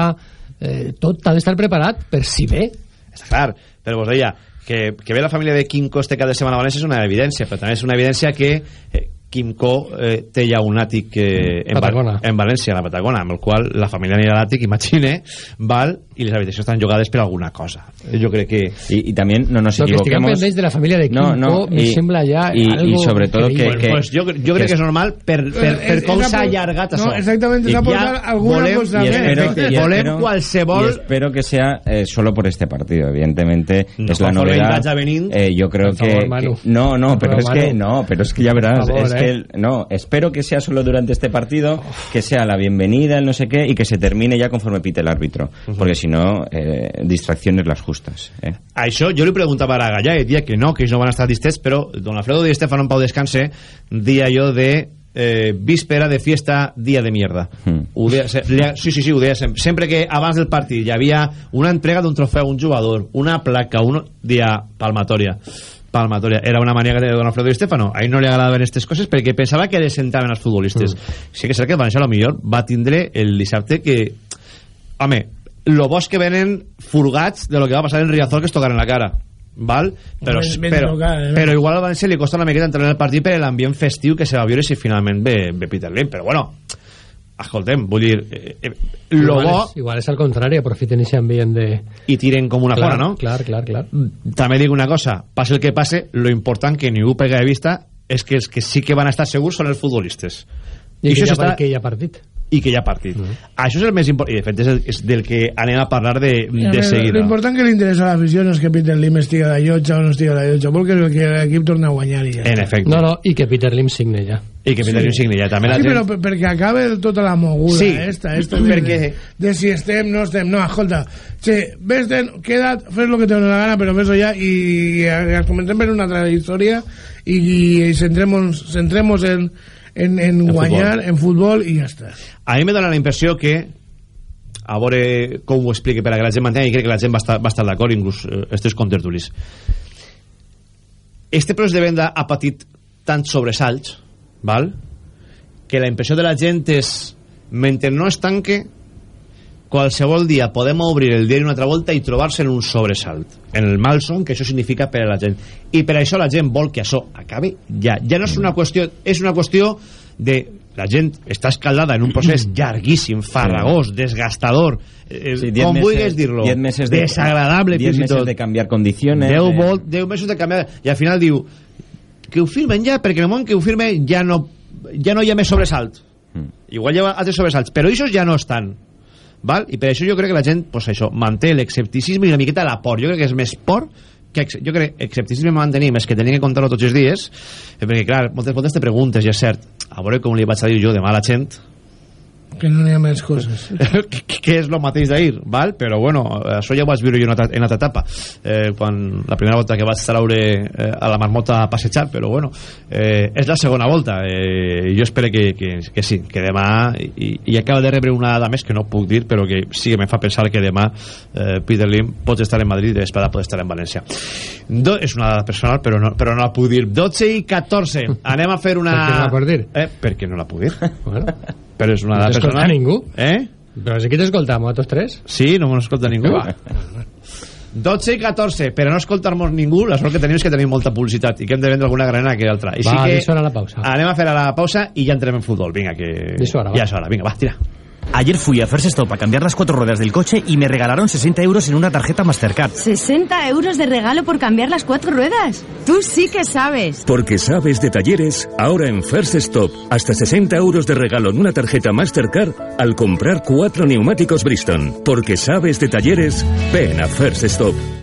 eh, tot ha d'estar preparat per si bé. està clar, però vos deia que, que ve la família de Quimco este cap de setmana a València és una evidència, però també és una evidència que eh, Quimco eh, té ja un àtic eh, en, Patagona. en València, a la Patagona, amb el qual la família anirà a l'àtic, imagine, val, i les habitacions estan jugades per alguna cosa. Jo crec que... Y, y también no nos Lo que estiguem equivoquemos. pendents de la família de Quimco No, no, me y- sembla ja y, algo y sobre todo que, increïble. que- pues jo, jo crec que és normal per, per, per Eh, com s'ha allargat no, això. exactamente, I s'ha portat alguna volem, cosa i més. espero, Efecte, volem espero- qualsevol... y espero que sea eh, solo por este partido evidentemente No, es la novedad. Eh, yo creo Por que, favor, que- no no pero favor, es que no pero es que ya verás es eh. Que el- no espero que sea solo durante este partido que sea la bienvenida el no sé qué y que se termine ya conforme pite el árbitro porque si no eh, distracciones las justas eh. Això jo li preguntava a Gallà i dia que no, que ells no van estar distets, però don Alfredo Di Stefano en Pau Descanse dia jo de eh, víspera de fiesta, dia de mierda. Mm. Ho deia, ha- sí, sí, sí, ho deia sempre. Sempre que abans del partit hi havia una entrega d'un trofeu a un jugador, una placa, un dia palmatòria palmatòria. Era una manera de don Alfredo Di Stefano. A ell no li agradaven aquestes coses perquè pensava que descentaven els futbolistes. Sí que és cert que el València, a lo millor, va tindre el dissabte que... Home, lo bo és que venen furgats de lo que va passar en Riazor que es tocaren la cara val? Però, Ben- ben però, tocat, eh? però igual al València li costa una miqueta entrar en el partit per l'ambient festiu que se va viure si finalment ve, ve Peter Lim però bueno, escoltem vull dir, eh, eh, lo igual, bo és, igual és al contrari, aprofiten aquest ambient de... i tiren com una clar, fora, no? Clar, clar, clar. també dic una cosa, passe el que passe lo important que ningú pega de vista és que els que sí que van estar segurs són els futbolistes I, que, això ja, s'està- que hi ha partit. I que hi ha partit. Això és el més important i de fet és, el, és del que anem a parlar de, I a de veure, seguida. Lo important que li interessa a l'afició no és que Peter Lim estigui a la llotja o no estigui a la llotja, vol que, l'equip torni a guanyar i ja en està. efecte. No, no, i que Peter Lim signe ja. i que Peter Sí. Lim signi ja. També la sí, gent però per- perquè acabe tota la moguda Sí, esta, esta de, perquè- de, de si estem, no estem. No, escolta, sí, ves-te'n queda't, fes lo que te dona la gana però fes-ho ja i, i, ens comentem per una altra història i, i centremos, centremos en, en, en, En guanyar futbol. en futbol i ja està a mi me dona la impressió que a veure com ho explique per a que la gent mantengui i crec que la gent va estar, va estar d'acord inclús eh, estos contertulis este procés de venda ha patit tants sobresalts val? que la impressió de la gent és mentre no es tanque qualsevol dia podem obrir el diari una altra volta i trobar-se en un sobresalt en el mal son que això significa per a la gent. I per això la gent vol que això acabi ja, ja no és una qüestió és una qüestió de la gent està escaldada en un procés llarguíssim, farragós, desgastador eh, Sí, com vulguis dir-lo de- desagradable diez fins i tot. de cambiar condiciones, 10, de- volt, 10 mesos de canviar. I al final diu que ho firmen ja perquè en el moment que ho firmen ja no, ja no hi ha més sobresalt. Igual hi ha altres sobresalts però aquests ja no estan val? i per això jo crec que la gent pues això, manté l'escepticisme i una miqueta la por jo crec que és més por que jo crec que escepticisme mantenir més que tenir que contar-ho tots els dies eh, perquè clar, moltes voltes te preguntes i és cert, a veure com li vaig a dir jo demà a la gent que no hi ha més coses. Que, que és el mateix d'ahir, val? però bueno, això ja ho vaig viure jo en altra, en altra etapa. Eh, quan la primera volta que vaig traure eh, a la marmota a passejar, però bueno eh, és la segona volta. Eh, jo espero que, que, que sí, que demà i, i acaba de rebre una dada més que no puc dir però que sí que me fa pensar que demà eh, Peter Lim pot estar en Madrid i després pot estar en València. Do, és una dada personal però no, però no la puc dir. 12 i 14 anem a fer una Per què no la pots dir? Eh, perquè no la puc dir? Bueno, però és una dada personal ningú. eh? Però si aquí t'escoltamos, a tots tres. Sí, no m'ho escolta ningú. Va. 12 i 14, per a no escoltar-nos ningú, la sort que tenim és que tenim molta publicitat i que hem de vendre alguna granada que altra. I Va, que ara la pausa. anem a fer a la pausa i ja entrem en futbol. Vinga, que... Ara, va. ja és hora. Vinga, va, tira. Ayer fui a First Stop a cambiar las cuatro ruedas del coche y me regalaron 60 euros en una tarjeta Mastercard. ¿60 euros de regalo por cambiar las cuatro ruedas? Tú sí que sabes. Porque sabes de talleres, ahora en First Stop, hasta 60 euros de regalo en una tarjeta Mastercard al comprar cuatro neumáticos Bristol. Porque sabes de talleres, ven a First Stop.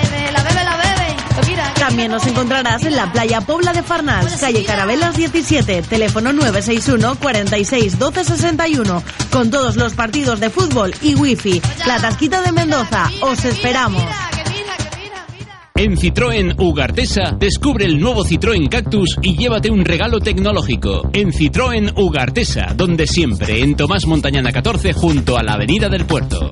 También nos encontrarás en la playa Pobla de Farnals, calle Carabelas 17, teléfono 961 46 12 61, con todos los partidos de fútbol y wifi. La Tasquita de Mendoza, os esperamos. En Citroën Ugartesa, descubre el nuevo Citroën Cactus y llévate un regalo tecnológico. En Citroën Ugartesa, donde siempre, en Tomás Montañana 14, junto a la Avenida del Puerto.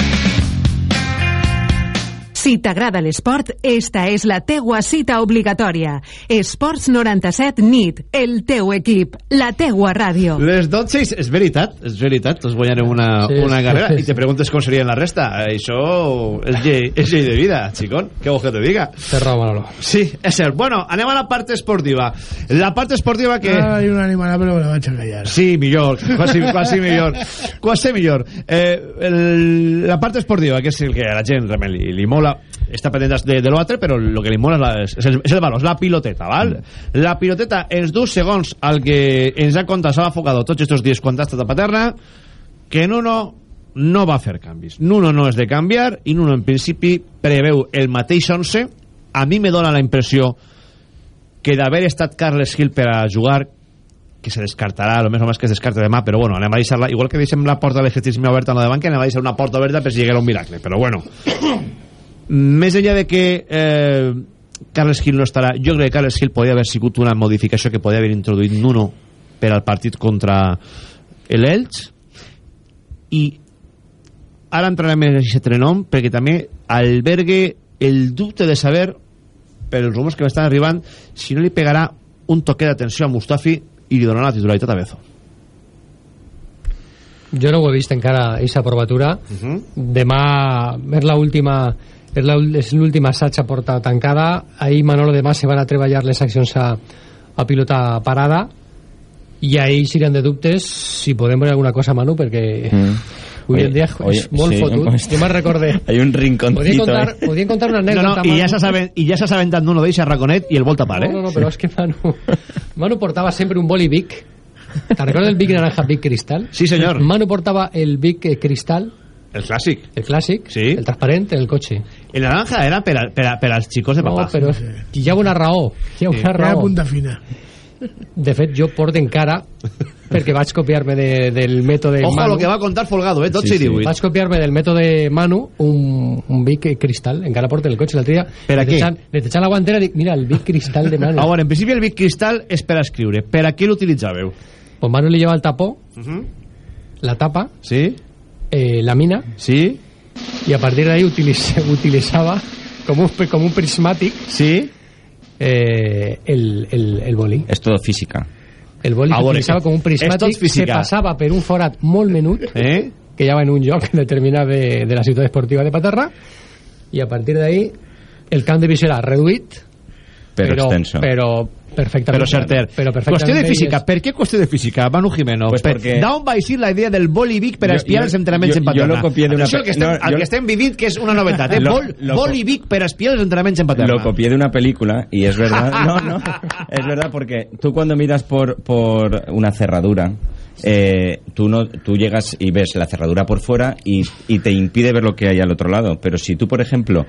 Si t'agrada l'esport, esta és la teua cita obligatòria. Esports 97 NIT, el teu equip, la teua ràdio. Les 12 és, és veritat, és veritat, us guanyarem una, Sí, una sí, carrera sí. i te preguntes com seria la resta. Això és llei, és llei de vida, xicón. Què vols que te diga? Té raó, Manolo. Sí, és cert. Bueno, anem a la part esportiva. La part esportiva que... Hay una animada, pero me la vaig a callar. Sí, millor, quasi, quasi millor. Quasi millor. Eh, el, la part esportiva, que és el que a la gent realment li, li mola, està pendent de, de l'altre, però el que li mola és, la, és, el, és el valor, és la piloteta, val? La piloteta, els dos segons al que ens ha contat Sala Focado tots estos dies quan ha estat a Paterna, que Nuno no va fer canvis. Nuno no és de canviar i Nuno en principi preveu el mateix 11. A mi me dóna la impressió que d'haver estat Carles Gil per a jugar que se descartarà, lo més o més que es descarta demà, però bueno, anem a deixar-la, igual que deixem la porta de l'exercici oberta en la de banca, anem a deixar una porta oberta per si haguera un miracle, però bueno més enllà de que eh, Carles Gil no estarà, jo crec que Carles Gil podria haver sigut una modificació que podria haver introduït Nuno per al partit contra l'Elx i ara entrarem en aquest trenom perquè també albergue el dubte de saber per els rumors que m'estan arribant si no li pegarà un toque d'atenció a Mustafi i li donarà la titularitat a Bezo. Jo no ho he vist encara, aquesta provatura. Demà és l'última és la- és l'últim assaig a porta tancada. Ahir Manolo demà se van a treballar les accions a, a pilota parada i ahir seran de dubtes si podem veure alguna cosa Manu perquè Mm. avui en dia Oye, és molt sí, fotut recordé Hay un rinconcito. podien contar, eh. contar una no, anècdota no, i ja Manu. s'ha sabent- i ja s'ha assabentat Nuno d'eixa raconet i el vol tapar, eh? No, no, no, però és que Manu, Manu portava sempre un boli Vic. ¿Te recuerdas el Vic naranja Vic Cristal? Sí, señor. Manu portava el Vic eh, Cristal, El clàssic. el clàssic, Sí. el transparent, en el cotxe. El naranja era per, a, per, a, per als xicos de No, papà. però hi ha una raó. Hi ha una Era raó. punta fina. De fet, jo porto encara, perquè vaig copiar-me de, del mètode Ojo Manu. lo que va a contar Folgado, eh? 12 Sí, sí. 18. Vaig copiar-me del mètode Manu un, un Vic Cristal, encara porto en el cotxe l'altre dia. Per a què? netejant- Netejant la guantera, dic, mira, el Vic Cristal de Manu. A veure, en principi el Vic Cristal és per a escriure. Per a què l'utilitzàveu? Pues Manu li lleva el tapó, Uh la tapa, Sí? eh, la mina, Sí? Y a partir de ahí utiliz utilizaba como un, como un prismátic Sí? eh, el, el, el boli. Es todo física. El boli A que veure, utilitzava és- com un és tot prismàtic, se passava per un forat molt menut, Eh? que ja va en un lloc determinat de, de la ciutat esportiva de Paterra, i a partir d'ahí el camp de visió era reduït, Però extenso. Però perfectament. Però certer. Però perfectament Qüestió de física. és- Per què qüestió de física, Manu Jimeno? Pues Per- perquè- D'on va eixir la idea del Bolivic per Jo- espiar jo- els entrenaments jo- en jo paterna? lo copié de una Això el pe- que estem, no, el jo- que estem vivint, que és una novetat, eh? Lo- Bol, lo- Bolivic per espiar els entrenaments en paterna. Lo copié de una película y es verdad. No, no. Es verdad porque tú cuando miras por, por una cerradura, eh, tú, no, tú llegas y ves la cerradura por fuera y, y te impide ver lo que hay al otro lado. Pero si tú, por ejemplo,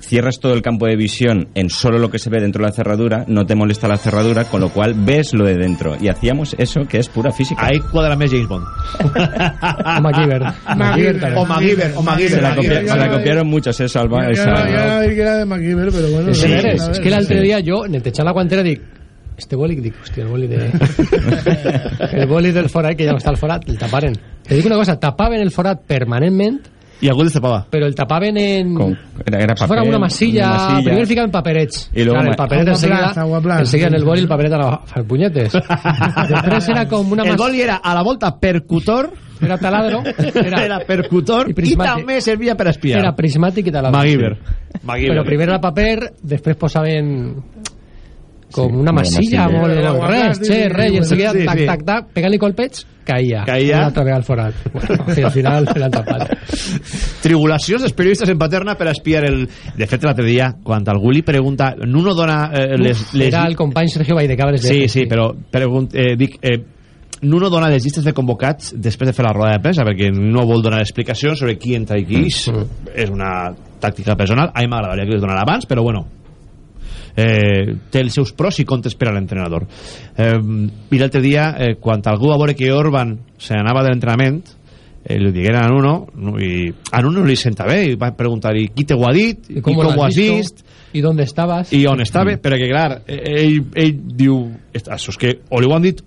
cierras todo el campo de visión en solo lo que se ve dentro de la cerradura, no te molesta la cerradura, con lo cual ves lo de dentro. Y hacíamos eso que es pura física. Ahí cuadra més James Bond. O MacGyver. O MacGyver, o MacGyver. Se la, copia- se la copiaron muchos, eh, Salva. Esa- a dir que era de MacGyver, però bueno... És, no sé, veres, a és ver. que l'altre dia jo, netejant la guantera, dic este boli, dic, hòstia, el boli de... el boli del forat, que ja no està al forat, el taparen. Te dic una cosa, tapaven el forat permanentment, I algú el tapava. però el tapaven en... Con- era, era papel, una masilla, una masilla. primer ficaven paperets. I luego Clar, el paperet enseguida, enseguida en el boli el paperet a la, a punyetes. Després era com una El mas- boli era a la volta percutor, era taladro, era, era, percutor I i, també servia per espiar. era prismàtic i taladro. MacGyver. MacGyver. Però primer era paper, després posaven com Sí, una masilla. molt, Era molt, res, guaplats, che, sí, res, i sí, enseguida, sí, tac, sí. tac, tac, pegant-li colpets, caïa. Caïa. Una altra vegada al forat. Bueno, i al final l'han tapat. Tribulacions dels periodistes en paterna per espiar el... De fet, l'altre dia, quan algú li pregunta... Nuno dona eh, les, les... Era el company Sergio Baidecabres de Sí, sí, però pregunt, eh, dic... Eh, Nuno dona les llistes de convocats després de fer la roda de premsa perquè no vol donar explicacions sobre qui entra i qui ix. És una tàctica personal. A mi m'agradaria que les donara abans, però bueno, eh, té els seus pros i contres per a l'entrenador. Eh, I l'altre dia, eh, quan algú va veure que Orban se n'anava de l'entrenament, eh, li digueren a Nuno, no, i a Nuno no li senta bé, i va preguntar-li qui te ho ha dit, i com, l'has ho has vist, I d'on estaves? i on estava, però que clar, eh, ell, ell diu, això és que o li ho han dit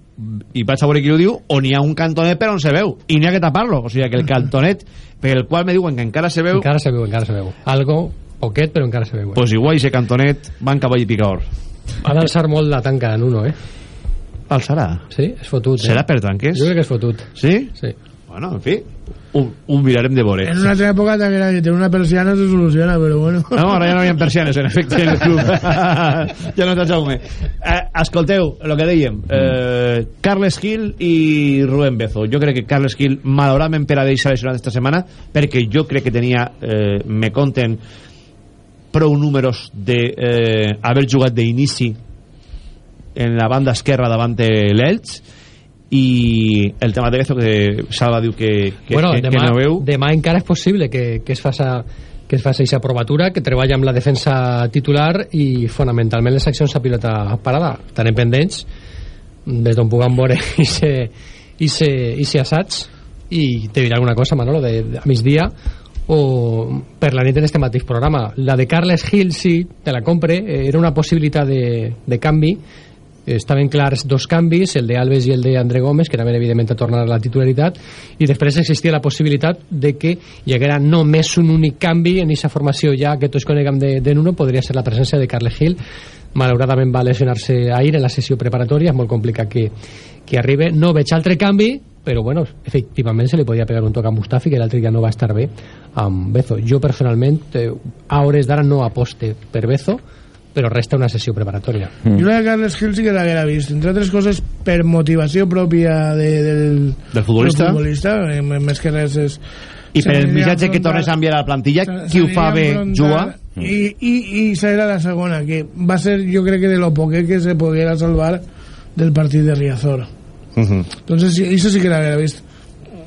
i vaig a veure qui ho diu, o n'hi ha un cantonet per on se veu, i n'hi ha que tapar-lo, o sigui que el cantonet per el qual me diuen que encara se veu, Encara se veu, encara se veu. Algo poquet, però encara se veu. pues igual ese cantonet va en cavall i picador. Ha d'alçar molt la tanca en uno, eh? Alçarà? Sí, és fotut. Serà eh? per tanques? Jo crec que és fotut. Sí? Sí. Bueno, en fi, ho, ho mirarem de veure. En una altra època t'haguera dit, en una persiana se soluciona, però bueno. No, ara ja no hi ha persianes, en efecte, en el club. ja no està Jaume. Eh, escolteu, el que dèiem, eh, Carles Gil i Rubén Bezo. Jo crec que Carles Gil, malauradament per a deixar lesionat esta setmana, perquè jo crec que tenia, eh, me conten, prou números de eh, haver jugat d'inici en la banda esquerra davant de l'Elx. I el tema de Bezo que Salva diu que, que, bueno, que, demà, que no veu. demà encara és possible que, que es faça que es faci aquesta provatura, que treballa amb la defensa titular i fonamentalment les accions a pilota parada. Estarem pendents des d'on puguem veure i se, i se, i se assaig. I te diré alguna cosa, Manolo, de, de, a migdia o per la nit en este mateix programa. La de Carles Gil, sí, te la compre, eh, era una possibilitat de, de canvi, estaven clars dos canvis, el de Alves i el de André Gómez, que anaven evidentment a tornar a la titularitat, i després existia la possibilitat de que hi haguera només un únic canvi en aquesta formació ja que tots coneguem de, de Nuno, podria ser la presència de Carles Gil, malauradament va lesionar-se ahir en la sessió preparatòria, és molt complicat que, que arribi, no veig altre canvi, però bueno, efectivament se li podia pegar un toc a Mustafi, que l'altre dia no va estar bé amb Bezo. Jo personalment, eh, a hores d'ara no aposte per Bezo, però resta una sessió preparatòria. Mm. Jo la de Carles Gil sí que l'haguera vist, entre altres coses per motivació pròpia de, del, Del futbolista. del futbolista eh, més que res és i per el missatge que tornes a enviar a la plantilla qui ho fa bé juga i, i, i serà la segona que va ser jo crec que de lo poquet que se poguera salvar del partit de Riazor uh -huh. entonces sí, això sí que l'haguera vist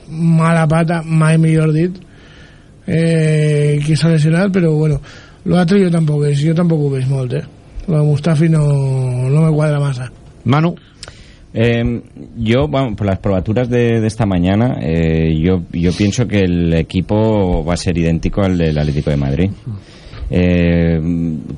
mala pata, mai millor dit eh, que s'ha lesionat però bueno, l'altre jo tampoc veig jo tampoc ho veig molt eh. Lo de Mustafi no, no me cuadra massa Manu. Eh, yo, bueno, por las probaturas de, de esta mañana, eh, yo, yo pienso que el equipo va a ser idéntico al del Atlético de Madrid. Eh,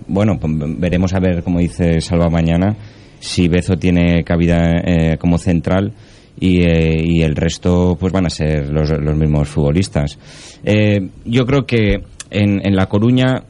bueno, pues veremos a ver, como dice Salva mañana, si Bezo tiene cabida eh, como central y, eh, y el resto pues van a ser los, los mismos futbolistas. Eh, yo creo que en, en La Coruña,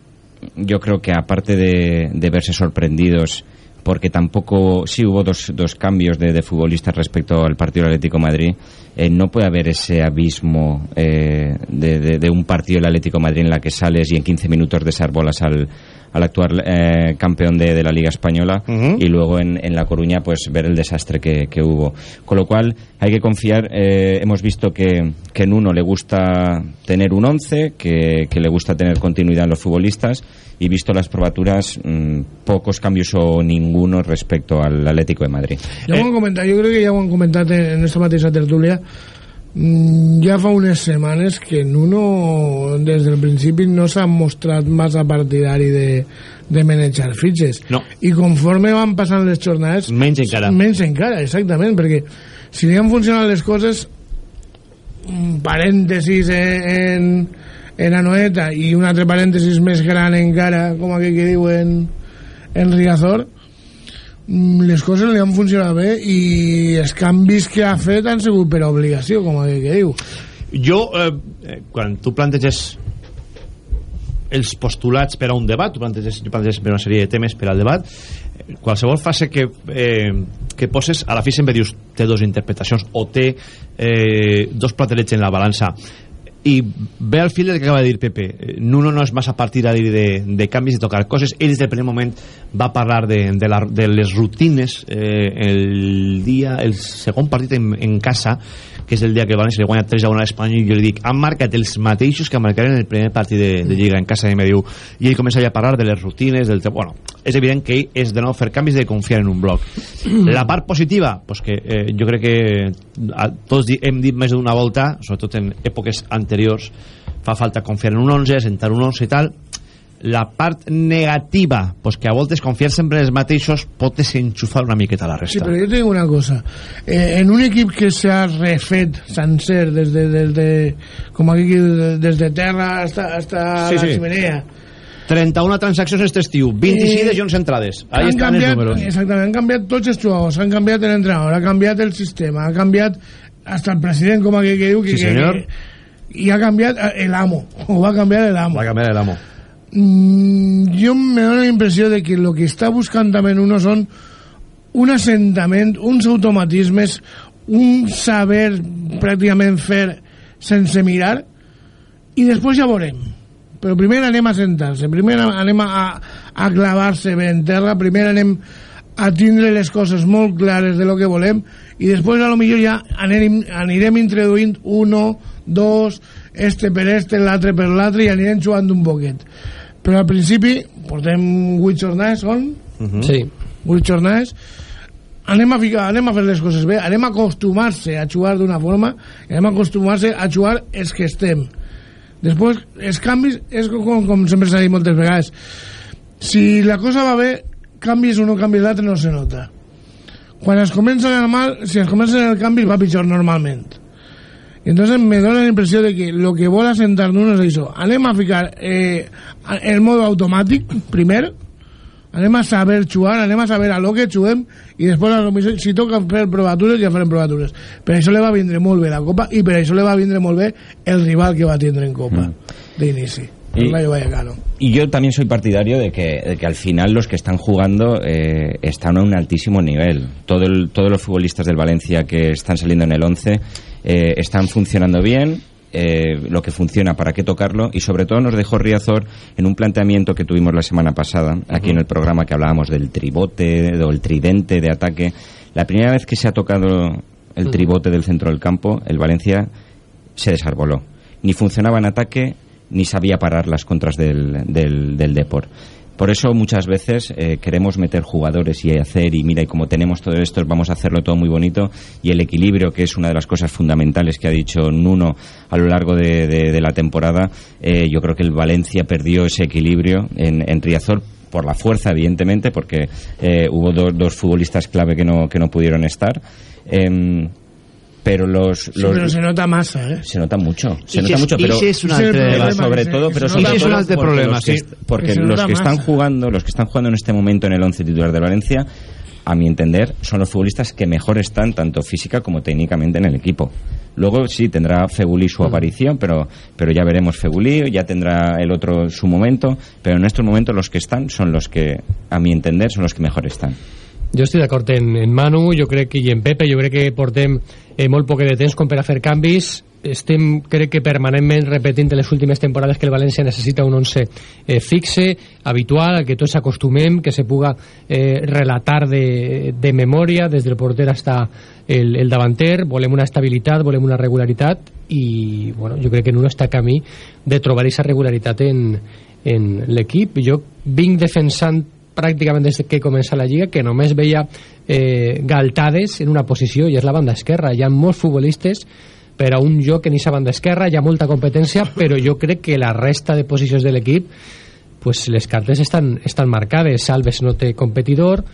yo creo que aparte de, de verse sorprendidos porque tampoco sí hubo dos, dos cambios de, de futbolistas respecto al partido del Atlético Madrid eh, no puede haber ese abismo eh, de, de, un partido del Atlético Madrid en la que sales y en 15 minutos desarbolas al, al actual eh, campeón de, de la Liga Española y luego en, en La Coruña pues ver el desastre que, que hubo. Con lo cual hay que confiar, eh, hemos visto que, que en uno le gusta tener un 11, que, que le gusta tener continuidad en los futbolistas y visto las probaturas, mm, pocos cambios o ninguno respecto al Atlético de Madrid. Comentat, jo crec que ja ho han comentat en, esta mm, ja fa unes setmanes que Nuno des del principi no s'ha mostrat massa partidari de, de manejar fitxes No. i conforme van passant les jornades Menys encara. menys encara, exactament perquè si li han funcionat les coses un parèntesis en, en, en Anoeta i un altre parèntesis més gran encara com aquell que diuen en Riazor mm, les coses li han funcionat bé i els canvis que ha fet han sigut per obligació com aquell que diu. Jo, eh, eh, quan tu planteges els postulats per a un debat, tu planteges, planteges per una sèrie de temes per al debat, eh, qualsevol fase que, eh, que poses, a la fi sempre dius té dues interpretacions o té eh, dos platelets en la balança i ve al fil del que acaba de dir Pepe. Nuno no és massa partidari de, de canvis de tocar coses, ell des del primer moment va parlar de, de, la, de les rutines eh, el dia el segon partit en, en casa que és el dia que el València li guanya 3 a 1 a l'Espanya i jo li dic, han marcat els mateixos que marcaren el primer partit de, de Lliga en casa i me diu, i ell comença ja a parlar de les rutines del, bueno, és evident que ell és de no fer canvis de confiar en un bloc. La part positiva, pues que eh, jo crec que a, tots hem dit més d'una volta, sobretot en èpoques anteriors fa falta confiar en un 11 sentar un 11 i tal la part negativa pues que a voltes confiar sempre en els mateixos pot desenxufar una miqueta la Sí, resta però jo tinc una cosa. Eh, en un equip que s'ha refet sencer des de, des de, com aquí, des de terra hasta, hasta Sí, la sí. chimenea, 31 transaccions este estiu 26 Eh, de Jones Centrades ahí han estan els canviat, números exactament, han canviat tots els jugadors, han canviat l'entrenador, ha canviat el sistema, ha canviat hasta el president, com aquell que diu que, Sí, que, senyor. que, i ha canviat el amo, o va canviar el amo. va canviar el amo Mm, yo me da la impresión de que lo que está buscando también uno son un assentament, uns automatismes, un saber pràcticament fer sense mirar i després ja veurem. Però primer anem a sentar-se, primer anem a, a clavar-se en terra, primer anem a tindre les coses molt clares de lo que volem i després a lo millor ja anirem, anirem introduint uno, dos, este per este, l'altre per l'altre i anirem jugant un poquet. Però al principi portem 8 jornades, són? Sí. 8 jornades anem a, ficar, anem a fer les coses bé anem a acostumar-se a jugar d'una forma i anem a acostumar-se a jugar els que estem després els canvis és com, com sempre s'ha dit moltes vegades si la cosa va bé canvis un o canvis l'altre no se nota. Quan es comença a mal si es comença el canvi va pitjor normalment. I entonces me dona la impressió de que lo que vol assentar-nos és això. Anem a ficar eh, el modo automàtic primer. Anem a saber jugar, anem a saber a lo que juguem i després a lo millor, si toca fer provatures ja farem provatures. Per això le va vindre molt bé la Copa i per això le va vindre molt bé el rival que va tindre en Copa d'inici Y yo también soy partidario de que, de que al final los que están jugando eh, están a un altísimo nivel. Todo el- todos los futbolistas del Valencia que están saliendo en el 11 eh, están funcionando bien. eh, lo que funciona, para qué tocarlo y sobre todo nos dejó Riazor en un planteamiento que tuvimos la semana pasada aquí en el programa que hablábamos del tribote o el tridente de ataque. La primera vez que se ha tocado el tribote del centro del campo, el Valencia se desarboló. Ni funcionaba en ataque, ni sabía parar las contras del, del, del Depor. Por eso muchas veces eh, queremos meter jugadores y hacer, y mira, y como tenemos todo esto, vamos a hacerlo todo muy bonito. Y el equilibrio, que es una de las cosas fundamentales que ha dicho Nuno a lo largo de, de- la temporada, eh, yo creo que el Valencia perdió ese equilibrio en, en Riazor por la fuerza, evidentemente, porque eh, hubo dos, dos futbolistas clave que no, que no pudieron estar. Em, pero los, sí, los- però se nota massa eh? se nota mucho se nota que- mucho pero es un pero altre debat. sobre todo pero sobre es todo porque problema, los que, sí. est- porque Que se los que están más. jugando los que están jugando en este momento en el 11 titular de Valencia a mi entender son los futbolistas que mejor están tanto física como técnicamente en el equipo luego sí tendrá Fegulí su aparición pero pero ya veremos Fegulí ya tendrá el otro su momento pero en estos momentos los que están son los que a mi entender son los que mejor están Jo estic d'acord en, en Manu, jo crec que i en Pepe, jo crec que portem eh, molt poc de temps com per a fer canvis estem, crec que permanentment repetint en les últimes temporades que el València necessita un 11 eh, fixe, habitual, al que tots acostumem, que se puga eh, relatar de, de memòria, des del porter hasta el, el davanter, volem una estabilitat, volem una regularitat i bueno, jo crec que Nuno està camí de trobar aquesta regularitat en, en l'equip. Jo vinc defensant pràcticament des que comença la Lliga que només veia eh, galtades en una posició i és la banda esquerra. Hi ha molts futbolistes per a un joc en aquesta banda esquerra, hi ha molta competència, però jo crec que la resta de posicions de l'equip pues les cartes estan, estan marcades. Salves no té competidor,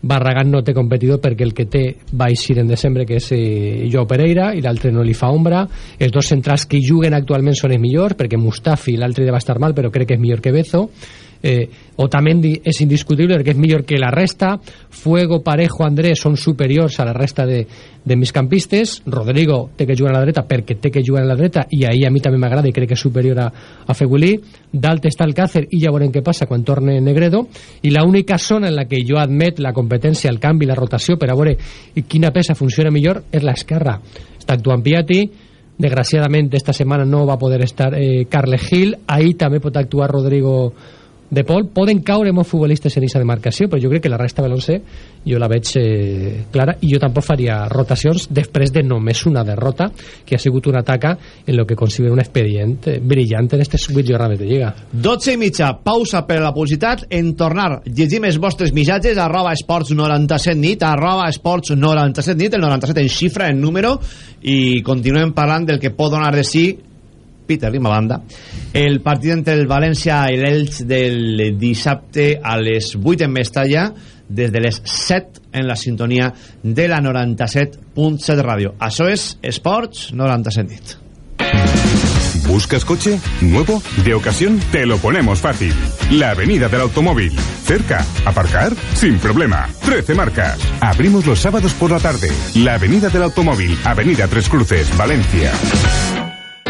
Barragán no té competidor perquè el que té va eixir en desembre que és eh, Joao Pereira i l'altre no li fa ombra els dos centrals que juguen actualment són els millors perquè Mustafi l'altre va estar mal però crec que és millor que Bezo eh, Otamendi és indiscutible perquè és millor que la resta. Fuego, Parejo, Andrés són superiors a la resta de, de migcampistes Rodrigo té que jugar a la dreta perquè té que jugar a la dreta i ahir a mi també m'agrada i crec que és superior a, a Fegulí. Dalt està el Càcer i ja veurem què passa quan torne Negredo. I l'única zona en la que jo admet la competència, el canvi, la rotació per a veure quina peça funciona millor és l'esquerra està actuant Piatti desgraciadament esta setmana no va poder estar eh, Carles Gil. Ahir també pot actuar Rodrigo de Pol poden caure molts futbolistes en aquesta demarcació però jo crec que la resta de l'11 jo la veig eh, clara i jo tampoc faria rotacions després de només una derrota que ha sigut una ataca en lo que considero un expedient eh, brillant en aquestes 8 jornades de Lliga. 12 i mitja, pausa per la publicitat en tornar, llegim els vostres missatges arroba esports 97 nit arroba esports 97 nit el 97 en xifra, en número i continuem parlant del que pot donar de si Peter Lima Banda el partit entre el València i l'Elx del dissabte a les 8 en Mestalla des de les 7 en la sintonia de la 97.7 ràdio. Això és Esports 97 nit. ¿Buscas coche? ¿Nuevo? ¿De ocasión? Te lo ponemos fácil. La Avenida del Automóvil. Cerca. ¿Aparcar? Sin problema. 13 marcas. Abrimos los sábados por la tarde. La Avenida del Automóvil. Avenida Tres Cruces, Valencia.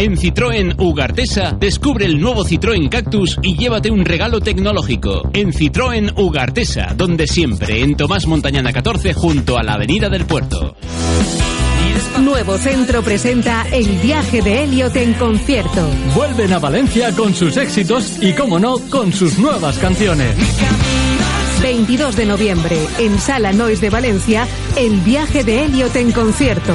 En Citroën Ugartesa, descubre el nuevo Citroën Cactus y llévate un regalo tecnológico. En Citroën Ugartesa, donde siempre, en Tomás Montañana 14, junto a la Avenida del Puerto. Nuevo Centro presenta el viaje de Elliot en concierto. Vuelven a Valencia con sus éxitos y, como no, con sus nuevas canciones. 22 de noviembre, en Sala Nois de Valencia, el viaje de Elliot en concierto.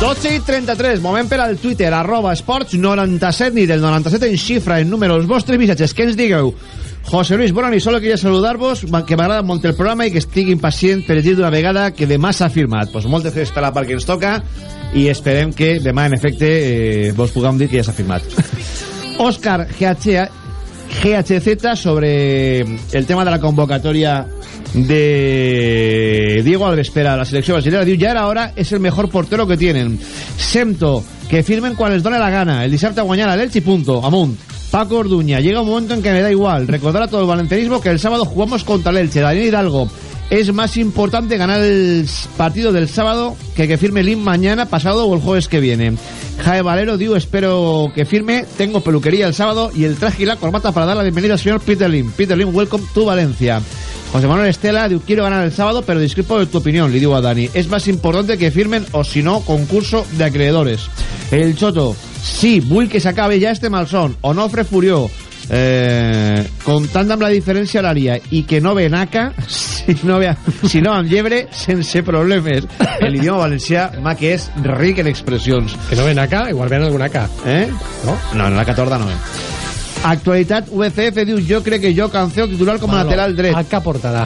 Dotze i 33, moment per al Twitter, arroba esports 97 ni del 97 en xifra, en números, vostres missatges, què ens digueu? José Luis, bona nit, solo quería saludar-vos, que m'agrada molt el programa i que estic impacient per dir d'una vegada que demà s'ha firmat. Pues moltes gràcies per la part que ens toca i esperem que demà, en efecte, eh, vos puguem dir que ja s'ha firmat. Òscar GH, GHZ sobre el tema de la convocatòria de Diego Alves per a la selecció brasileña. Diu ja era és el mejor portero que tienen. Semto, que firmen quan els done la gana. El dissabte a guanyar a l'Elx i punto, amunt. Paco Orduña, llega un momento en que me da igual. Recordar a todo el valencianismo que el sábado jugamos contra el Elche. Daniel Hidalgo, es más importante ganar el partido del sábado que que firme Lim mañana, pasado o el jueves que viene. Jae Valero, digo, espero que firme. Tengo peluquería el sábado y el traje y la corbata para dar la bienvenida al señor Peter Lim. Peter Lim, welcome to Valencia. José Manuel Estela, digo, quiero ganar el sábado, pero discrepo de tu opinión, le digo a Dani. Es más importante que firmen o si no, concurso de acreedores. El Choto, sí, vull que s'acabe ja este malson. Onofre Furió, eh, comptant amb la diferència horària i que no ve naca, si no, ve, si no amb llebre, sense problemes. L'idioma valencià, ma que és ric en expressions. Que no ve naca, igual ven alguna naca. Eh? No? No, no la catorda no ve. Actualitat VCF diu jo crec que jo cancelo titular com a lateral dret. Acá portarà.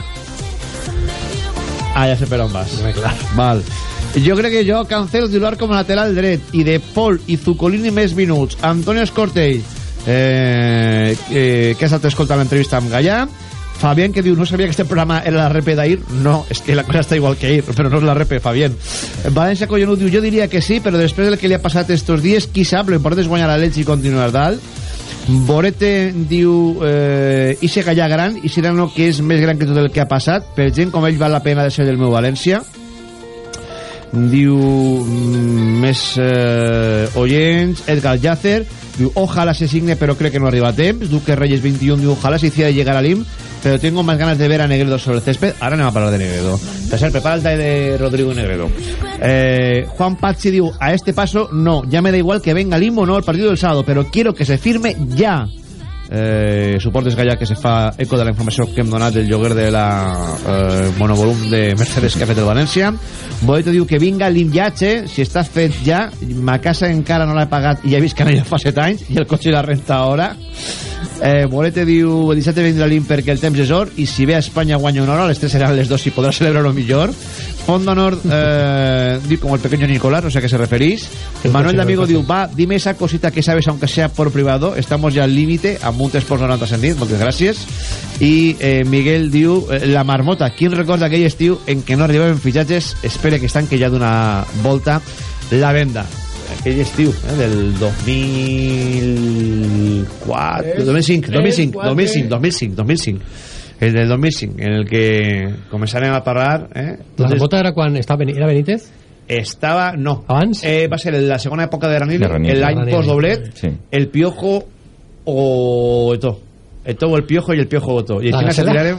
Ah, ja sé per on vas. No, clar. Val. Jo crec que jo cancelo titular com a lateral dret i de Pol i Zucolini més minuts. Antonio Escortell, eh, eh, que és el que escolta l'entrevista amb Gallà. Fabián que diu, no sabia que este programa era la repe d'ahir. No, és que la cosa està igual que ahir, però no és la repe, Fabián. València Collonut diu, jo diria que sí, però després del que li ha passat estos dies, qui sap, lo important és guanyar la leche i continuar dalt. Borete diu eh, Ixe Gallà gran i Sirano que és més gran que tot el que ha passat per gent com ell val la pena de ser del meu València diu mm, més eh, oients Edgar Yacer ojalá se signe pero cree que no arriba a temps. Duque Reyes 21 diu ojalá se hiciera llegar a Lim pero tengo más ganas de ver a Negredo sobre el césped. Ahora anem a parlar de Negredo. César, prepara el de Rodrigo y Negredo. Eh, Juan Pachi diu a este paso no, ya me da igual que venga Lim o no el partido del sábado pero quiero que se firme ya eh, suportes Gallà que se fa eco de la informació que hem donat del lloguer de la eh, monovolum de Mercedes que ha fet el València. Boeto diu que vinga l'Imviatge si està fet ja, ma casa encara no l'he pagat i ja he vist que no ja fa 7 anys i el cotxe la renta ara. Eh, Bolete diu el dissabte vindrà l'Im perquè el temps és or i si ve a Espanya guanya una hora les 3 seran les 2 i podrà celebrar-ho millor Font d'Honor eh, diu com el pequeño Nicolás no sé a què se referís. Manuel D'Amigo diu va, dime esa cosita que sabes aunque sea por privado estamos ya al límite amb un 3 por 90 cèntims moltes gràcies i eh, Miguel diu eh, la marmota, quin recorda aquell estiu en què no arribaven fitxatges espere que estan que ja d'una volta la venda aquell estiu eh, del 2004 2005 2005 2005 2005 2005 el del 2005 en el que començarem a parlar eh? La marmota era quan estava era Benítez? estava, no Abans? eh, va ser la segona època de Ranilli. l'any post-doblet Sí. el Piojo o Eto Eto o el Piojo i el Piojo o Eto i La així se tirarem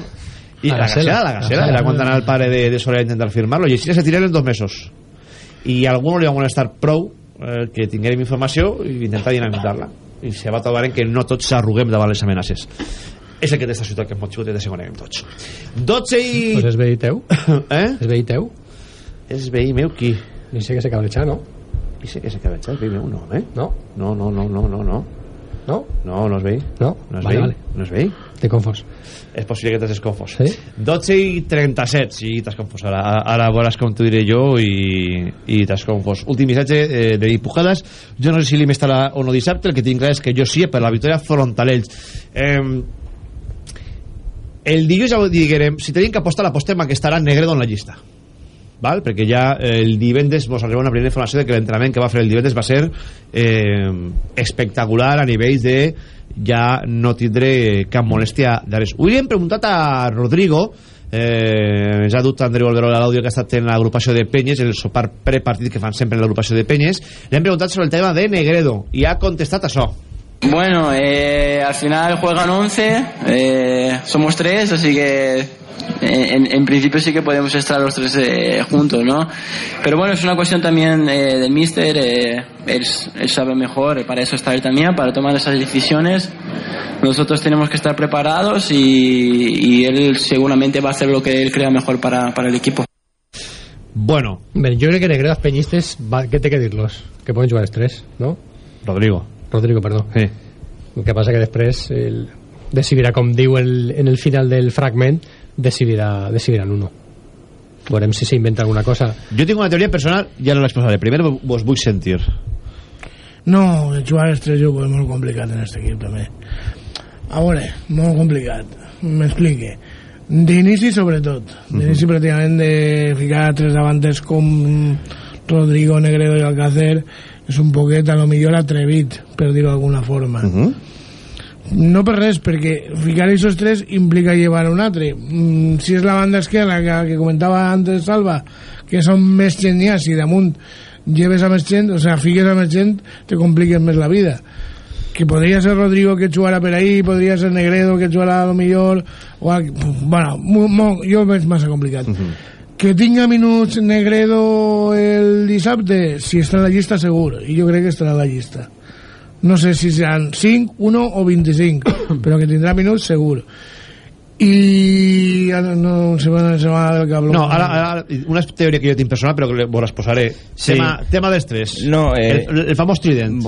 i La la Gasela. gasela, la gasela, La era quan anava el pare de, de Soler a intentar firmarlo i així se tiraren dos mesos i a algú li va molestar prou eh, que tinguérem informació i intentar dinamitar-la i se va trobar en que no tots s'arruguem davant les amenaces és el que té esta ciutat que és molt xicotet de segona tots 12 i... Pues és veí teu. eh? És veí teu. és veí meu qui? I sé que se cabreja, no? I sé que se cabreja, és veí meu, no, eh? No? No, no, no, no, no, no. No? No, no és veí. No? No és Vale, veí. vale. No és veí. T'he confós. És possible que t'has confós. Sí? 12 i 37, sí, t'has confós. Ara, ara veuràs com t'ho diré jo i, i t'has confós. Últim missatge eh, de Dipujadas. Jo no sé si l'Im estarà o no dissabte, el que tinc clar és que jo sí, per la victòria frontalells. Eh, el dilluns ja ho diguem, si tenim que apostar, l'apostem que estarà Negredo en la llista. Val? perquè ja eh, el divendres vos arriba una primera informació de que l'entrenament que va fer el divendres va ser eh, espectacular a nivells de ja no tindré cap molèstia d'Ares. Avui li hem preguntat a Rodrigo eh, ens ha dut Andreu Alberó a l'àudio que ha estat en l'agrupació de Penyes el sopar prepartit que fan sempre en l'agrupació de Penyes li hem preguntat sobre el tema de Negredo i ha contestat això Bueno, eh, al final juegan 11, eh, somos tres, así que eh, en, en principio sí que podemos estar los tres eh, juntos, ¿no? Pero bueno, es una cuestión también eh, del míster, eh, él, él sabe mejor, para eso está él también, para tomar esas decisiones. Nosotros tenemos que estar preparados y, y él seguramente va a hacer lo que él crea mejor para, para el equipo. Bueno. Bé, jo crec que penyistes, va, què té que dir-los? Que poden jugar els tres, no? Rodrigo. Rodrigo, perdó. Sí. El que passa que després el, decidirà, com diu el, en el final del fragment, decidirà, decidirà l'uno. Veurem si s'inventa alguna cosa. jo tinc una teoria personal ja no l'exposaré primer vos vull sentir No, jugar els tres jugadors és molt complicat en aquest equip també. A veure, molt complicat. M'explique. D'inici sobretot. D'inici pràcticament de ficar tres davantes com Rodrigo, Negredo i Alcácer és un poquet a lo millor atrevit, per dir-ho d'alguna forma. no per res, perquè ficar aquests tres implica llevar un altre. Mm, si és la banda esquerra, que, que comentava antes Salva, que són més ha, si damunt lleves a més gent, o sea, fiques a més gent, te compliques més la vida. Que podria ser Rodrigo que jugara per ahí, podria ser Negredo que jugara a lo millor, o bueno, mo, mo, jo ho veig massa complicat. Que tinga minuts Negredo el dissabte, si està en la llista segur, i jo crec que estarà en la llista no sé si seran 5, 1 o 25 però que tindrà minuts segur i ara no se va, se va del cabrón No, ara, ara, una teoria que jo tinc personal, però que le- vos las posaré. Sí. Tema, tema dels tres. No, eh, el, el famoso trident.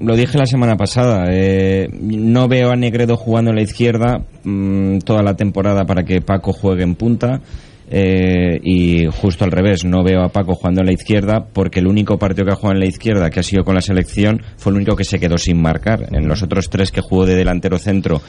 Lo dije la semana pasada. eh, no veo a Negredo jugando en la izquierda mm, toda la temporada para que Paco juegue en punta. Eh, y justo al revés, no veo a Paco jugando en la izquierda porque el único partido que ha jugado en la izquierda que ha sido con la selección fue el único que se quedó sin marcar. En los otros tres que jugó de delantero centro,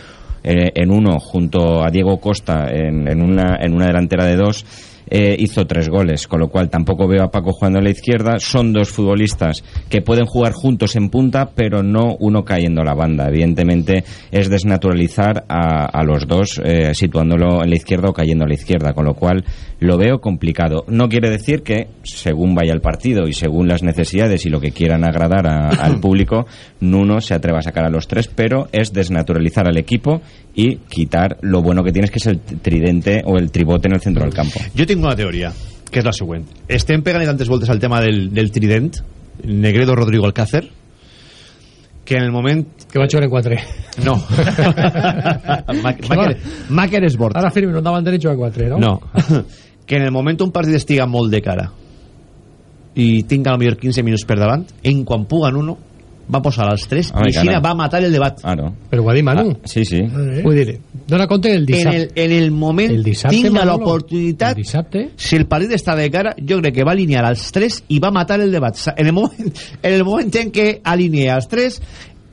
eh, en uno junto a Diego Costa en, en una, en una delantera de dos, eh, hizo tres goles, con lo cual tampoco veo a Paco jugando a la izquierda. Son dos futbolistas que pueden jugar juntos en punta, pero no uno cayendo a la banda. Evidentemente es desnaturalizar a, a los dos eh, situándolo en la izquierda o cayendo a la izquierda, con lo cual lo veo complicado. No quiere decir que, según vaya el partido y según las necesidades y lo que quieran agradar a- al público, Nuno se atreva a sacar a los tres, pero es desnaturalizar al equipo y quitar lo bueno que tienes, que es el tridente o el tribote en el centro del campo. Jo tinc una teoria, que és la següent. Estem pegant tantes voltes al tema del, del trident, Negredo, Rodrigo, Alcácer, que en el moment... Que va jugar en 4. No. Máquer, és bord. Ara firme un davanter i juga en 4, no? No. que en el moment un partit estiga molt de cara i tinga a millor 15 minuts per davant, en quan puguen uno, va posar als 3 Home, i Xina va matar el debat. Ah, no. Però ho ha dit Manu. Ah, sí, sí. Vull dir, dona compte el En dissabte. el, en el moment El dissabte, tinga l'oportunitat el si el partit està de cara jo crec que va alinear als 3 i va matar el debat en el moment, en, el moment en què alinea als 3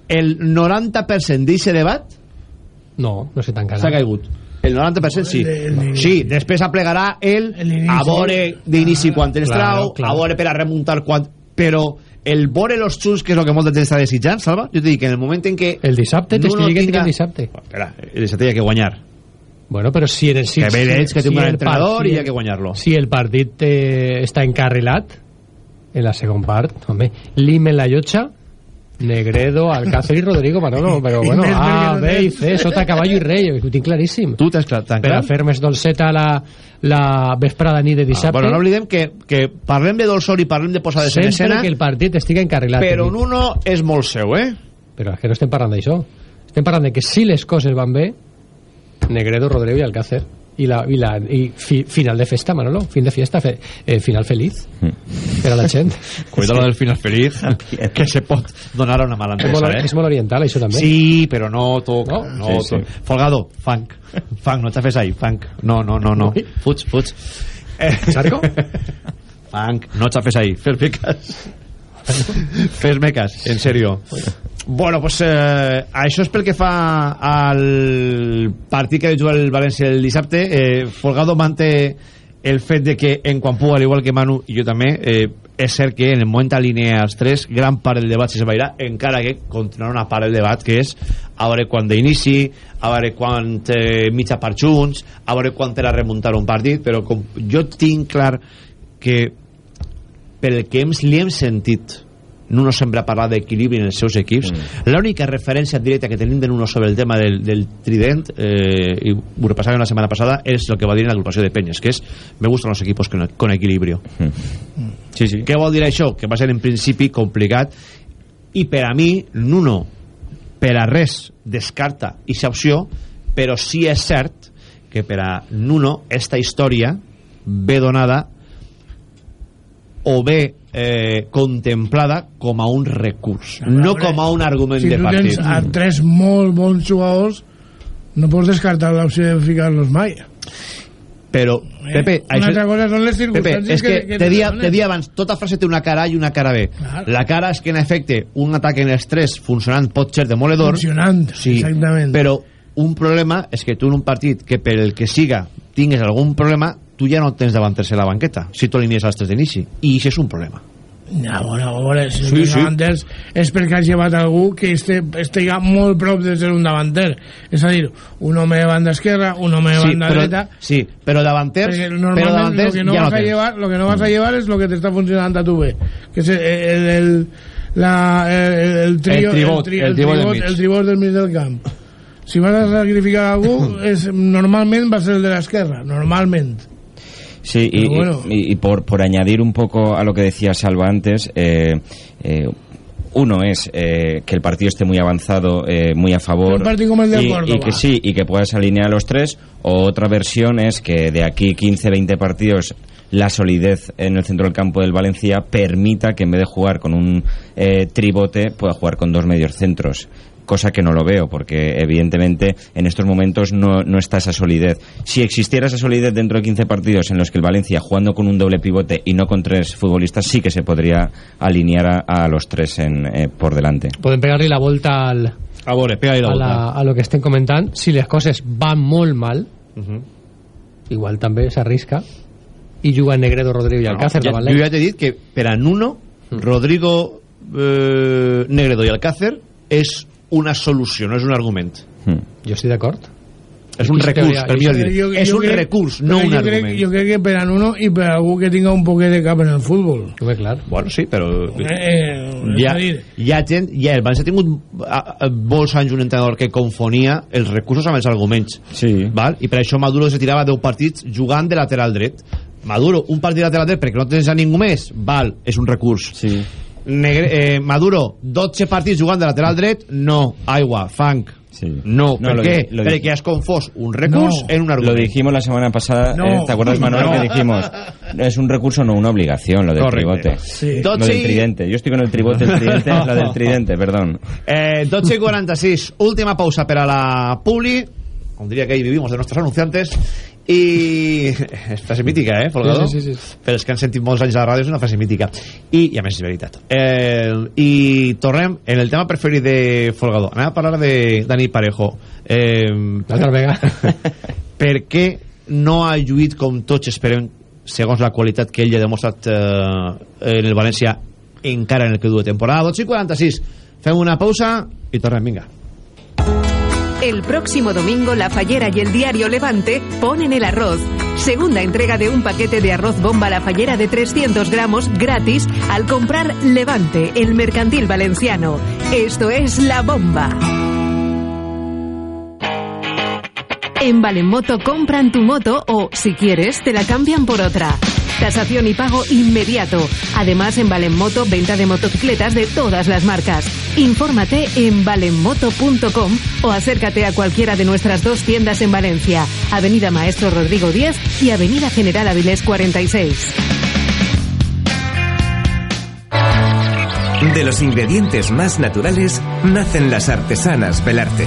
el 90% d'aquest debat No, no se tancarà. s'ha caigut el 90% sí. Sí, després aplegarà el a veure d'inici quan tens Claro, trau, claro. a veure per a remuntar quan... Però el veure los xuls, que és el que molta gent està desitjant, Salva, jo te dic que en el moment en què... El dissabte, t'estic dient que tinga- el dissabte. Espera, el dissabte hi ha que guanyar. Bueno, però si eres... Si, Que ve d'ells que té un gran el entrenador part- i hi ha que guanyar-lo. Si el partit eh, està encarrilat, en la segon part, home, Lim en la llotja, Negredo, Alcácer i Rodrigo Manolo, però bueno, A, B i tens. C, sota caballo i rei, ho tinc claríssim. Tu tens clar, tan Per a clar? fer més dolceta la, la vesprada nit de Ah, dissabte, bueno, no oblidem que, que parlem de dolçor i parlem de posades en sempre escena, que el partit estigui encarrilat. però Nuno és molt seu, eh? Però és que no estem parlant d'això. Estem parlant de que si les coses van bé, Negredo, Rodrigo i Alcácer. I, la, i, la, i fi, final de festa, Manolo. Fin de fiesta, fe, eh, final feliz. Per a la gent. Cuidado del final feliz, que se pot donar a una mala És molt, empresa, eh? és molt oriental, això també. Sí, però no toca. No, no Sí, sí. Folgado, funk. Funk, no te fes ahí, funk. No, no, no, no. Fuig, fuig. Eh, ¿Sarco? funk, no te fes ahí. Mecas. Fes mecas, en serio. Bueno, pues eh, això és pel que fa al partit que ha de jugar el València el dissabte. Eh, Folgado manté el fet de que en quan puga, al igual que Manu i jo també, eh, és cert que en el moment alinea els tres, gran part del debat si se veurà, encara que continuarà una part del debat que és a veure quan d'inici, a veure quan eh, mitja part junts, a veure quan era remuntar un partit, però com jo tinc clar que pel que hem, li hem sentit Nuno sempre ha parlat d'equilibri en els seus equips mm. l'única referència directa que tenim de Nuno sobre el tema del, del trident eh, i ho repassàvem la setmana passada és el que va dir en l'agrupació de penyes que és, me gustan los equipos con, con equilibrio Sí, sí. què vol dir això? que va ser en principi complicat i per a mi Nuno per a res descarta aquesta opció però sí és cert que per a Nuno esta història ve donada o bé eh, contemplada com a un recurs no com a un argument si de tu partit tens a tres molt bons jugadors no pots descartar l'opció de ficar-los mai però Pepe, Eh, una altra cosa són les Pepe, circumstàncies és que, que- que te, dia, te dia abans, tota frase té una cara A i una cara B. Clar. La cara és que, en efecte, un atac en els tres funcionant pot ser demoledor. Funcionant, sí, exactament. Però un problema és que tu en un partit que per el que siga tingues algun problema, tu ja no tens davant tercer la banqueta, si tu alinees als tres d'inici. I això és un problema. Ja, bueno, a veure, si Sí, sí, davanters és perquè has llevat algú que este, estigui molt prop de ser un davanter. És a dir, un home de banda esquerra, un home de Sí, banda però, dreta... sí, però davanters, però normalment davanters lo que no ja vas no a llevar, lo que no vas a llevar es lo que te está funcionando a tu bé, que es el, el, el, la, el, el, trío, El tribot, tri- el tribot mig. el tribot del mig del camp. Si vas a sacrificar algú, es, normalment va a ser el de l'esquerra, normalment. Sí, y, Pero bueno. y- y por, por añadir un poco a lo que decía Salva antes, eh, eh, uno es eh, que el partido esté muy avanzado, eh, muy a favor. Un como el del y, y que sí, y que puedas alinear a los tres. O otra versión es que de aquí 15, 20 partidos la solidez en el centro del campo del Valencia permita que en vez de jugar con un eh, tribote pueda jugar con dos medios centros cosa que no lo veo porque evidentemente en estos momentos no, no está esa solidez si existiera esa solidez dentro de 15 partidos en los que el Valencia jugando con un doble pivote y no con tres futbolistas sí que se podría alinear a, a los tres en, eh, por delante Podem pegar-li la volta al, A la a, volta. la, a lo que estem comentant. Si les coses van molt mal, igual també s'arrisca i juga Negredo, Rodrigo i Alcácer ja, davant jo l'Elx. ja t'he dit que per a Nuno, Rodrigo eh, Negredo i Alcácer és una solució, no és un argument. Jo estic d'acord. És un recurs, per millor dir. Jo- És jo un crec- recurs, no un crec, argument. jo crec que per a uno i per a algú que tinga un poquet de cap en el futbol. Home, clar. Bueno, sí, però... Eh, hi, ha, hi ha gent... Hi ha, el València ha tingut a, a, molts anys un entrenador que confonia els recursos amb els arguments. Sí. Val? I per això Maduro se tirava 10 partits jugant de lateral dret. Maduro, un partit de lateral dret perquè no tens a ningú més, val, és un recurs. Sí. Negre, eh, Maduro, 12 partits jugant de lateral dret, no, aigua, fang. Sí. No, No, ¿por lo qué? lo Perquè di- has confós un recurs No. en un Lo argument. dijimos la semana pasada, No. eh, ¿te acuerdas Manuel No. que dijimos? Es un recurso, no una obligación, lo del Correcte. tribote. Sí. Lo del tridente. Yo estoy con el tribote, el tridente, la del tridente, perdón. Eh, 12 y 46, última pausa para la Publi, como diría que ahí vivimos de nuestros anunciantes, i és frase mítica, eh, Folgado? Sí, sí, sí, sí. però és que han sentit molts anys a la ràdio és una frase mítica. I, i a més és veritat. Eh, i tornem en el tema preferit de Folgado. Anem a parlar de Dani Parejo. Eh, L'altra vegada. per què no ha lluït com tots esperem segons la qualitat que ell ha demostrat eh, en el València encara en el que du de temporada? 12 i 46 fem una pausa i tornem, vinga El próximo domingo La Fallera y el diario Levante ponen el arroz. Segunda entrega de un paquete de arroz bomba La Fallera de 300 gramos gratis al comprar Levante, el mercantil valenciano. Esto es La Bomba. En Valenmoto compran tu moto o, si quieres, te la cambian por otra. Tasación y pago inmediato. Además, en Valenmoto, venta de motocicletas de todas las marcas. Infórmate en valenmoto.com o acércate a cualquiera de nuestras dos tiendas en Valencia, Avenida Maestro Rodrigo 10 y Avenida General Avilés 46. De los ingredientes más naturales nacen las artesanas Belarte.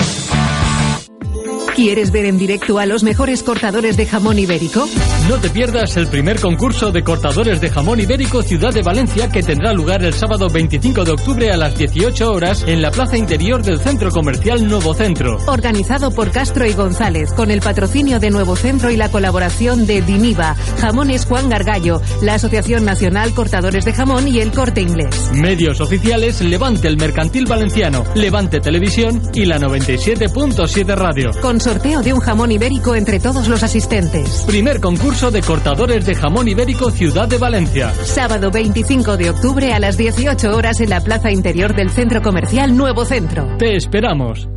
¿Quieres ver en directo a los mejores cortadores de jamón ibérico? No te pierdas el primer concurso de cortadores de jamón ibérico Ciudad de Valencia que tendrá lugar el sábado 25 de octubre a las 18 horas en la plaza interior del Centro Comercial Nuevo Centro. Organizado por Castro y González, con el patrocinio de Nuevo Centro y la colaboración de Diniva, Jamones Juan Gargallo, la Asociación Nacional Cortadores de Jamón y el Corte Inglés. Medios oficiales Levante el Mercantil Valenciano, Levante Televisión y la 97.7 Radio. Con sorteo de un jamón ibérico entre todos los asistentes. Primer concurso de cortadores de jamón ibérico Ciudad de Valencia. Sábado 25 de octubre a las 18 horas en la plaza interior del Centro Comercial Nuevo Centro. Te esperamos.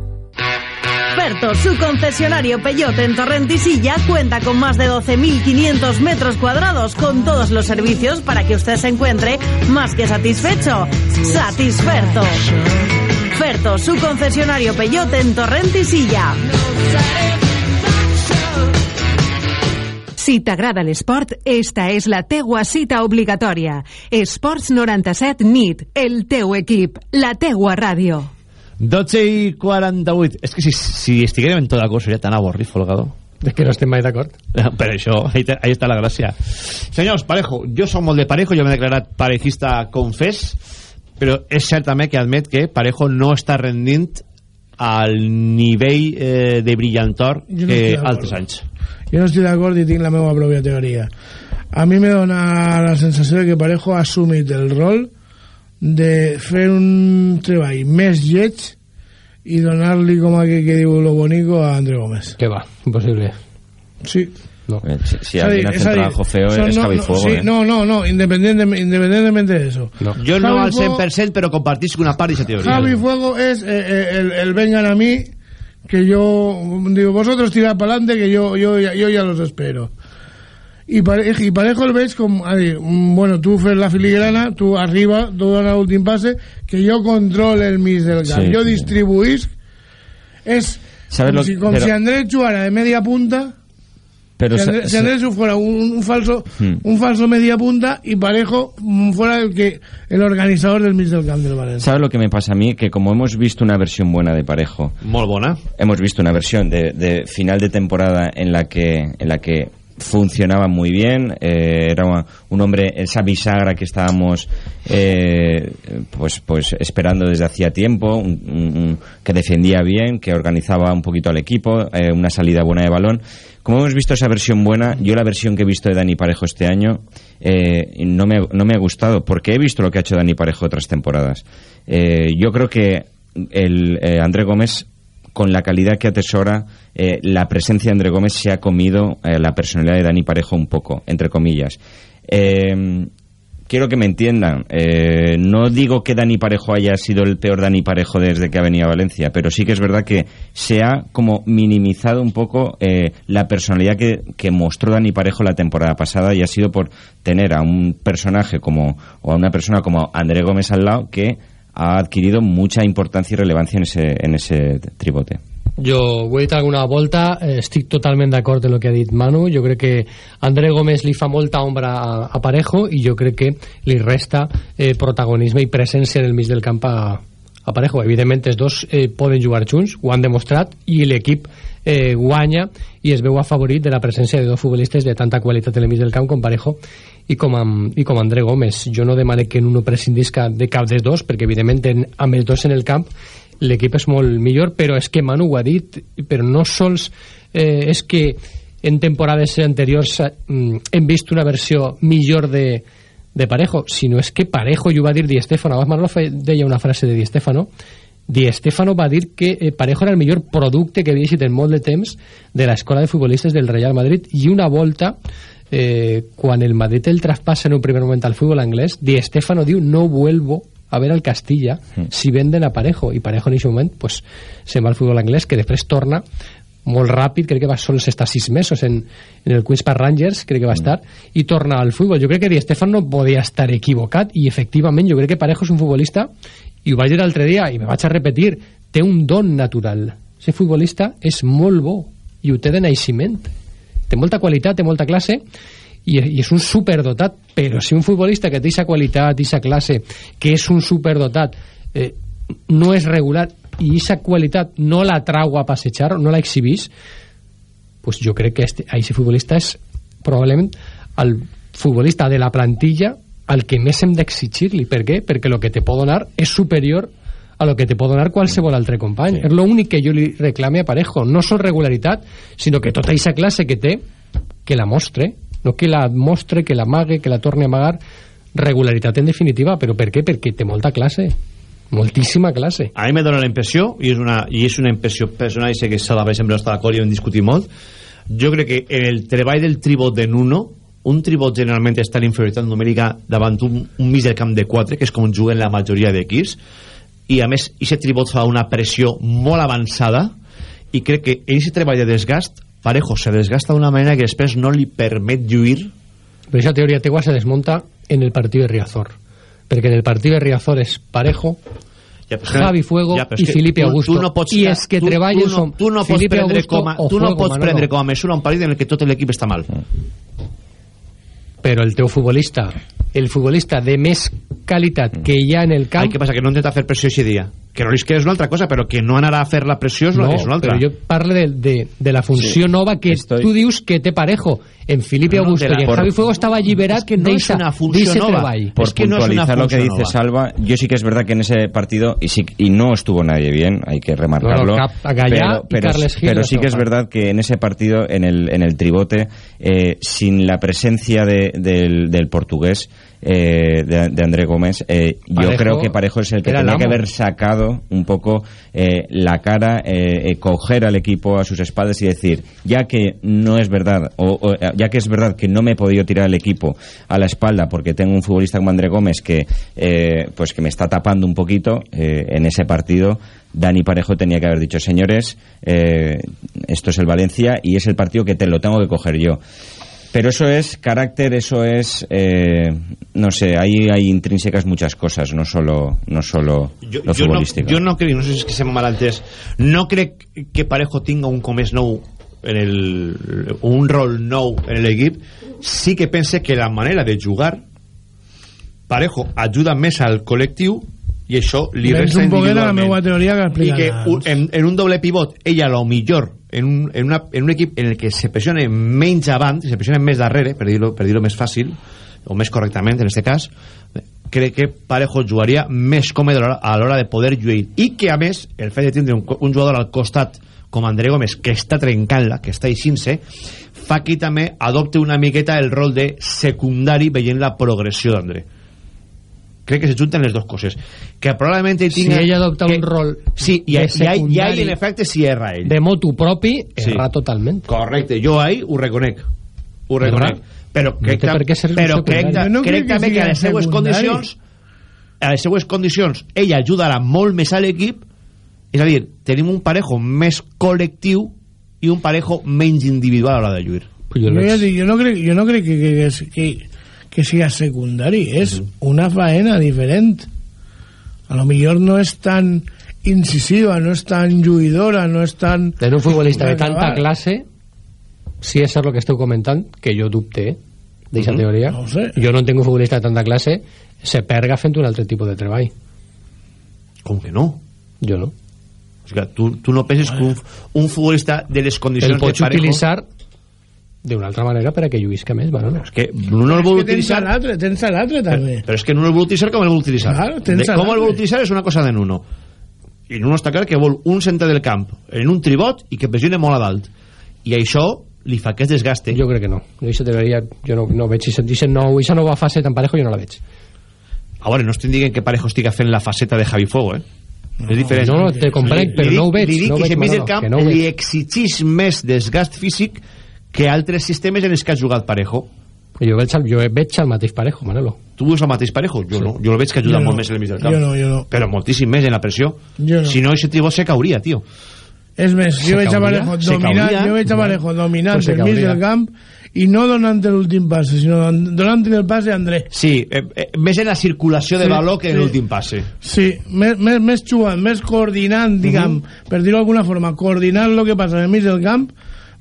Ferto, su concesionario Peyote en Torrentisilla cuenta con más de 12.500 metros cuadrados con todos los servicios para que usted se encuentre más que satisfecho. Satisferto. Ferto, su concesionario Peyote en Torrentisilla. Si t'agrada l'esport, esta és la teua cita obligatòria. Esports 97 NIT, el teu equip, la teua ràdio. 12 i 48 és que si, si estiguérem en tota cosa seria tan avorrit Folgado és que no estem mai d'acord per això, ahí, te- ahí està la gràcia senyors, Parejo, jo som molt de Parejo jo m'he declarat parejista confés però és cert també que admet que Parejo no està rendint al nivell eh, de brillantor no que altres anys Jo no estic d'acord i tinc la meva pròpia teoria. A mi me dona la sensació de que Parejo ha assumit el rol de fer un treball més lleig i donar-li com aquell que diu lo bonico a André Gómez. Que va, imposible. Sí. No. Eh, Si, si alguien hace un trabajo feo son- es no, Javi no, Fuego. sí, eh. no, no, no, independientemente, independientemente de eso. no Javi al Fuego- 100% però compartisc una part d'aquesta teoria Javi Fuego es eh, eh, el, el vengan a mí, que yo, digo, vosotros tirad para adelante, que yo, yo, ya- yo ya los espero. Y, pare, y Parejo el veis como, a dir, mm, bueno, tú fes la filigrana, tú arriba, tú donas el últim pase, que yo controle el mis del camp. Sí, yo sí. distribuís, es ¿Sabes como, lo si, como pero- si Andrés jugara de media punta, Pero si Andrés, si Andrés fuera un, un falso Hmm. un falso media punta y Parejo mm, fuera el que el organizador del mis del camp del Valencia. ¿Sabes lo que me pasa a mí? Que como hemos visto una versión buena de Parejo, molt bona hemos visto una versión de, de final de temporada en la que en la que funcionaba muy bien eh, era un hombre esa bisagra que estábamos eh, pues pues esperando desde hacía tiempo un- que defendía bien que organizaba un poquito al equipo eh, una salida buena de balón. Como hemos visto esa versión buena yo la versión que he visto de Dani Parejo este año eh, no, me, no me ha gustado porque he visto lo que ha hecho Dani Parejo otras temporadas. Eh, yo creo que el André Gómez con la calidad que atesora, eh, la presencia de André Gómez se ha comido eh, la personalidad de Dani Parejo un poco, entre comillas. Eh, quiero que me entiendan. eh, no digo que Dani Parejo haya sido el peor Dani Parejo desde que ha venido a Valencia, pero sí que es verdad que se ha como minimizado un poco eh, la personalidad que, que mostró Dani Parejo la temporada pasada y ha sido por tener a un personaje como o a una persona como André Gómez al lado que ha adquirido mucha importancia y relevancia en ese, en ese tribote. Jo ho he dit alguna volta, eh, estic totalment d'acord en el que ha dit Manu, jo crec que André Gómez li fa molta ombra a, a Parejo i jo crec que li resta eh, protagonisme i presència en el mig del camp a, a Parejo. Evidentment els dos eh, poden jugar junts, ho han demostrat i l'equip eh, guanya i es veu afavorit de la presència de dos futbolistes de tanta qualitat en el mig del camp com Parejo i com, amb, i com André Gómez. Jo no demane que en uno prescindisca de cap dels dos, perquè evidentment en, amb els dos en el camp l'equip és molt millor, però és que Manu ho ha dit, però no sols eh, és que en temporades anteriors eh, mm, hem vist una versió millor de, de Parejo, sinó és que Parejo, i ho va dir Di Stefano, abans Manolo deia una frase de Di Stefano, Di Stefano va dir que eh, Parejo era el millor producte que havia existit en molt de temps de l'escola de futbolistes del Real Madrid i una volta eh, quan el Madrid el traspassa en un primer moment al futbol anglès Di Stefano diu no vuelvo a ver al Castilla si venden a Parejo i Parejo en aquest moment pues, se'n va al futbol anglès que després torna molt ràpid, crec que va sols estar sis mesos en, en el Queens Park Rangers, crec que va estar, i torna al futbol. Jo crec que Di Stefano no podia estar equivocat, i efectivament jo crec que Parejo és un futbolista, i ho vaig dir l'altre dia, i me vaig a repetir, té un don natural. Ser futbolista és molt bo, i ho té de naixement. Té molta qualitat, té molta classe, i, i és un superdotat, però si un futbolista que té aquesta qualitat, aquesta classe, que és un superdotat, eh, no és regular i aquesta qualitat no la trau a passejar, no la exhibís, pues jo crec que este, aquest futbolista és probablement el futbolista de la plantilla al que més hem d'exigir-li. Per què? Perquè el que te pot donar és superior lo que te pot donar qualsevol altre company. Sí. És l'únic que jo li reclame a Parejo. No sol regularitat, sinó que tota aquesta classe que té, que la mostre, no que la mostre, que la mague, que la torni a amagar, regularitat en definitiva, però per què? Perquè té molta classe, moltíssima classe. a mi me dóna la impressió i és una, i és una impressió personal i sé que Salva sempre està d'acord i ho hem discutit molt jo crec que en el treball del tribot de Nuno un tribot generalment està en inferioritat numèrica davant un, un mig del camp de 4 que és com juguen la majoria d'equips i a més aquest tribot fa una pressió molt avançada i crec que en aquest treball de desgast Parejo se desgasta d'una manera que després no li permet lluir Pero esa teoría tegua se desmonta en el partido de Riazor. Porque en el partido de Riazor es Parejo, Ja, però és que- Javi Fuego ja, però és i Felipe tu- Augusto. tu no pots, I és que tu, treballen tu no, són tu no pots Felipe prendre Augusto com a, tu no Fuego, pots Manolo. prendre com a mesura un partit en el que tot l'equip està mal però el teu futbolista el futbolista de més qualitat que hi ha en el camp Ai, què passa? Que no intenta fer pressió aquest dia. Que no és que és una altra cosa, però que no anarà a fer la pressió és una, no, és una altra. però jo parlo de, de, de la funció Sí, nova que estoy- tu dius que té Parejo en No, no, Augusto de la- i en por- Javi Fuego estava alliberat Es que no es d'eixa- una funció d'eixe nova. por Es que no es una puntualizar lo que función dice. Salva, yo sí que es verdad que en ese partido, y, sí, y no estuvo nadie bien, hay que remarcarlo, No, no, Cap- Gallá y pero, sí que es verdad que en ese partido, en el, en el tribote, eh, sin la presencia de- del, del portugués, eh, de, de André Gómez, eh, yo creo que Parejo es el que el tenía que haber sacado un poco eh, la cara, eh, eh, coger al equipo a sus espaldas y decir, ya que no es verdad, o, o, eh, ya que es verdad que no me he podido tirar el equipo a la espalda porque tengo un futbolista como André Gómez que, eh, pues que me está tapando un poquito eh, en ese partido, Dani Parejo tenía que haber dicho, señores, eh, esto es el Valencia y es el partido que te lo tengo que coger yo. Pero eso es carácter, eso es, eh, no sé, ahí hay intrínsecas muchas cosas, no solo, no solo jo, lo no, futbolístico. jo no crec, no sé si és que se mal entès no crec que Parejo tinga un comès nou en el, un rol nou en l'equip sí que pense que la manera de jugar Parejo ajuda més al col·lectiu i això li Vens resta un poquet la meva teoria que i que un, en, en un doble pivot ella lo millor en un, en, una, en un equip en el que se pressione menys avant se pressione més darrere per dir-ho dir més fàcil o més correctament en aquest cas crec que Parejo jugaria més còmode a l'hora- de poder lluir. I que a més el fet de tindre un, un jugador al costat com André Gómez que està trencant-la, que està eixint-se fa que també adopte una miqueta el rol de secundari veient la progressió d'André crec que se junten les dues coses. Que probablement ell si tinga ell adopta que- un rol sí, i, de i, i, i, secundari en efecte si erra ell. de motu propi Sí. erra totalment. Correcte, jo ahí ho reconec. Ho reconec. Però No crec, té per però crec, Jo no crec també que a les seues condicions a les seues condicions ella ajudarà molt més a l'equip. És a dir, tenim un parejo més col·lectiu i un parejo menys individual a l'hora de lluir. Jo, ja dic, jo no crec, jo no crec que, que, que, que, siga secundari, és una faena diferent. A lo millor no és tan incisiva, no és tan lluidora, no és tan... en un futbolista de tanta Acabar. classe si és cert el que esteu comentant que jo dubte eh, d'aquesta Mhm. teoria No sé. jo no entenc un futbolista de tanta classe se perga fent un altre tipus de treball com que no? jo no o sigui, tu, tu no penses que un, un futbolista de les condicions el pots de parejo utilitzar d'una altra manera per a que lluïsca més Manolo. és que no el vol tens utilitzar. a l'altre, tens l'altre també. però és que no el vol utilitzar com el vol utilitzar? Claro, tens de, a com el vol utilitzar és una cosa de Nuno. I Nuno està clar que vol un centre del camp en un tribot i que pressione molt a dalt. I això li fa que es desgaste. Jo crec que no. Jo, aquesta teoria, jo no, no veig si aquesta no, aquesta nova fase tan parejo jo no la veig. A veure, no estic dient que Parejo estigui fent la faceta de Javi Fuego eh? és diferent. No, no, te comprenc, però li no ho veig, li dic no que mig del Manolo, camp que no li exigís més desgast físic que altres sistemes en els que ha jugat Parejo jo veig, el- jo veig el mateix parejo Manolo tu veus el mateix Parejo? Jo no, jo el veig que ajuda Jo no. molt més en el mig del camp Jo no, jo no. però moltíssim més en la pressió Jo no. si no, aquest tribot se cauria, tio És més, Se jo veig a? Parejo dominant, jo veig a Parejo dominant Pues el mig del camp i no donant l'últim passe, sinó donant el passe a André. Sí, eh, eh, més en la circulació de Sí, valor que en sí. l'últim passe. Sí, més, més, més jugant, més coordinant, diguem, per dir-ho d'alguna forma, coordinant el que passa en el mig del camp,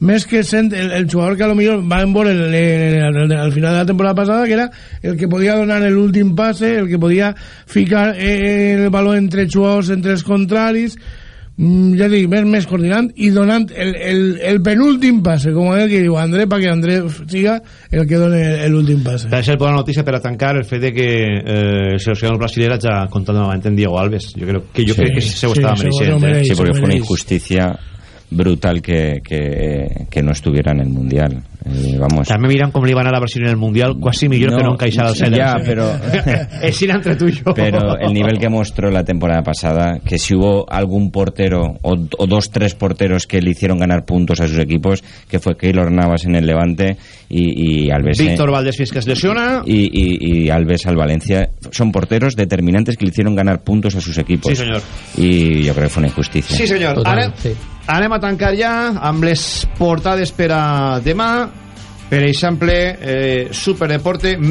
més que sent el, el jugador que a lo millor va en veure el, el, el, al final de la temporada passada, que era el que podia donar l'últim passe, el que podia ficar eh, el baló entre jugadors, entre els contraris, mm, ja dic, més, més coordinant i donant el, el, el penúltim passe, com el que diu André, perquè André siga el que doni l'últim passe. Va ser bona notícia per a tancar el fet de que eh, el seleccionador brasileño haya contado nuevamente en Diego Alves. Yo creo que yo Sí. creo que se Sí, se lo mereciendo. merece, ¿eh? Sí, porque fue una injusticia brutal que, que, que no estuviera en el Mundial. Eh, vamos. També miran com li van anar a Brasil en el Mundial, quasi millor No, que no encaixar al Celta. ya, pero- es ir entre tú y yo. Pero el nivel que mostró la temporada pasada, que si hubo algún portero o, o dos, tres porteros que le hicieron ganar puntos a sus equipos, que fue Keylor Navas en el Levante y, y Alves. Víctor Valdés fins que es lesiona. y, y, y Alves al Valencia son porteros determinantes que le hicieron ganar puntos a sus equipos. Sí, senyor. Y yo creo que fue una injusticia. Sí, senyor. Ara, anem a tancar ja amb les portades per a demà. Per exemple, eh, Superdeporte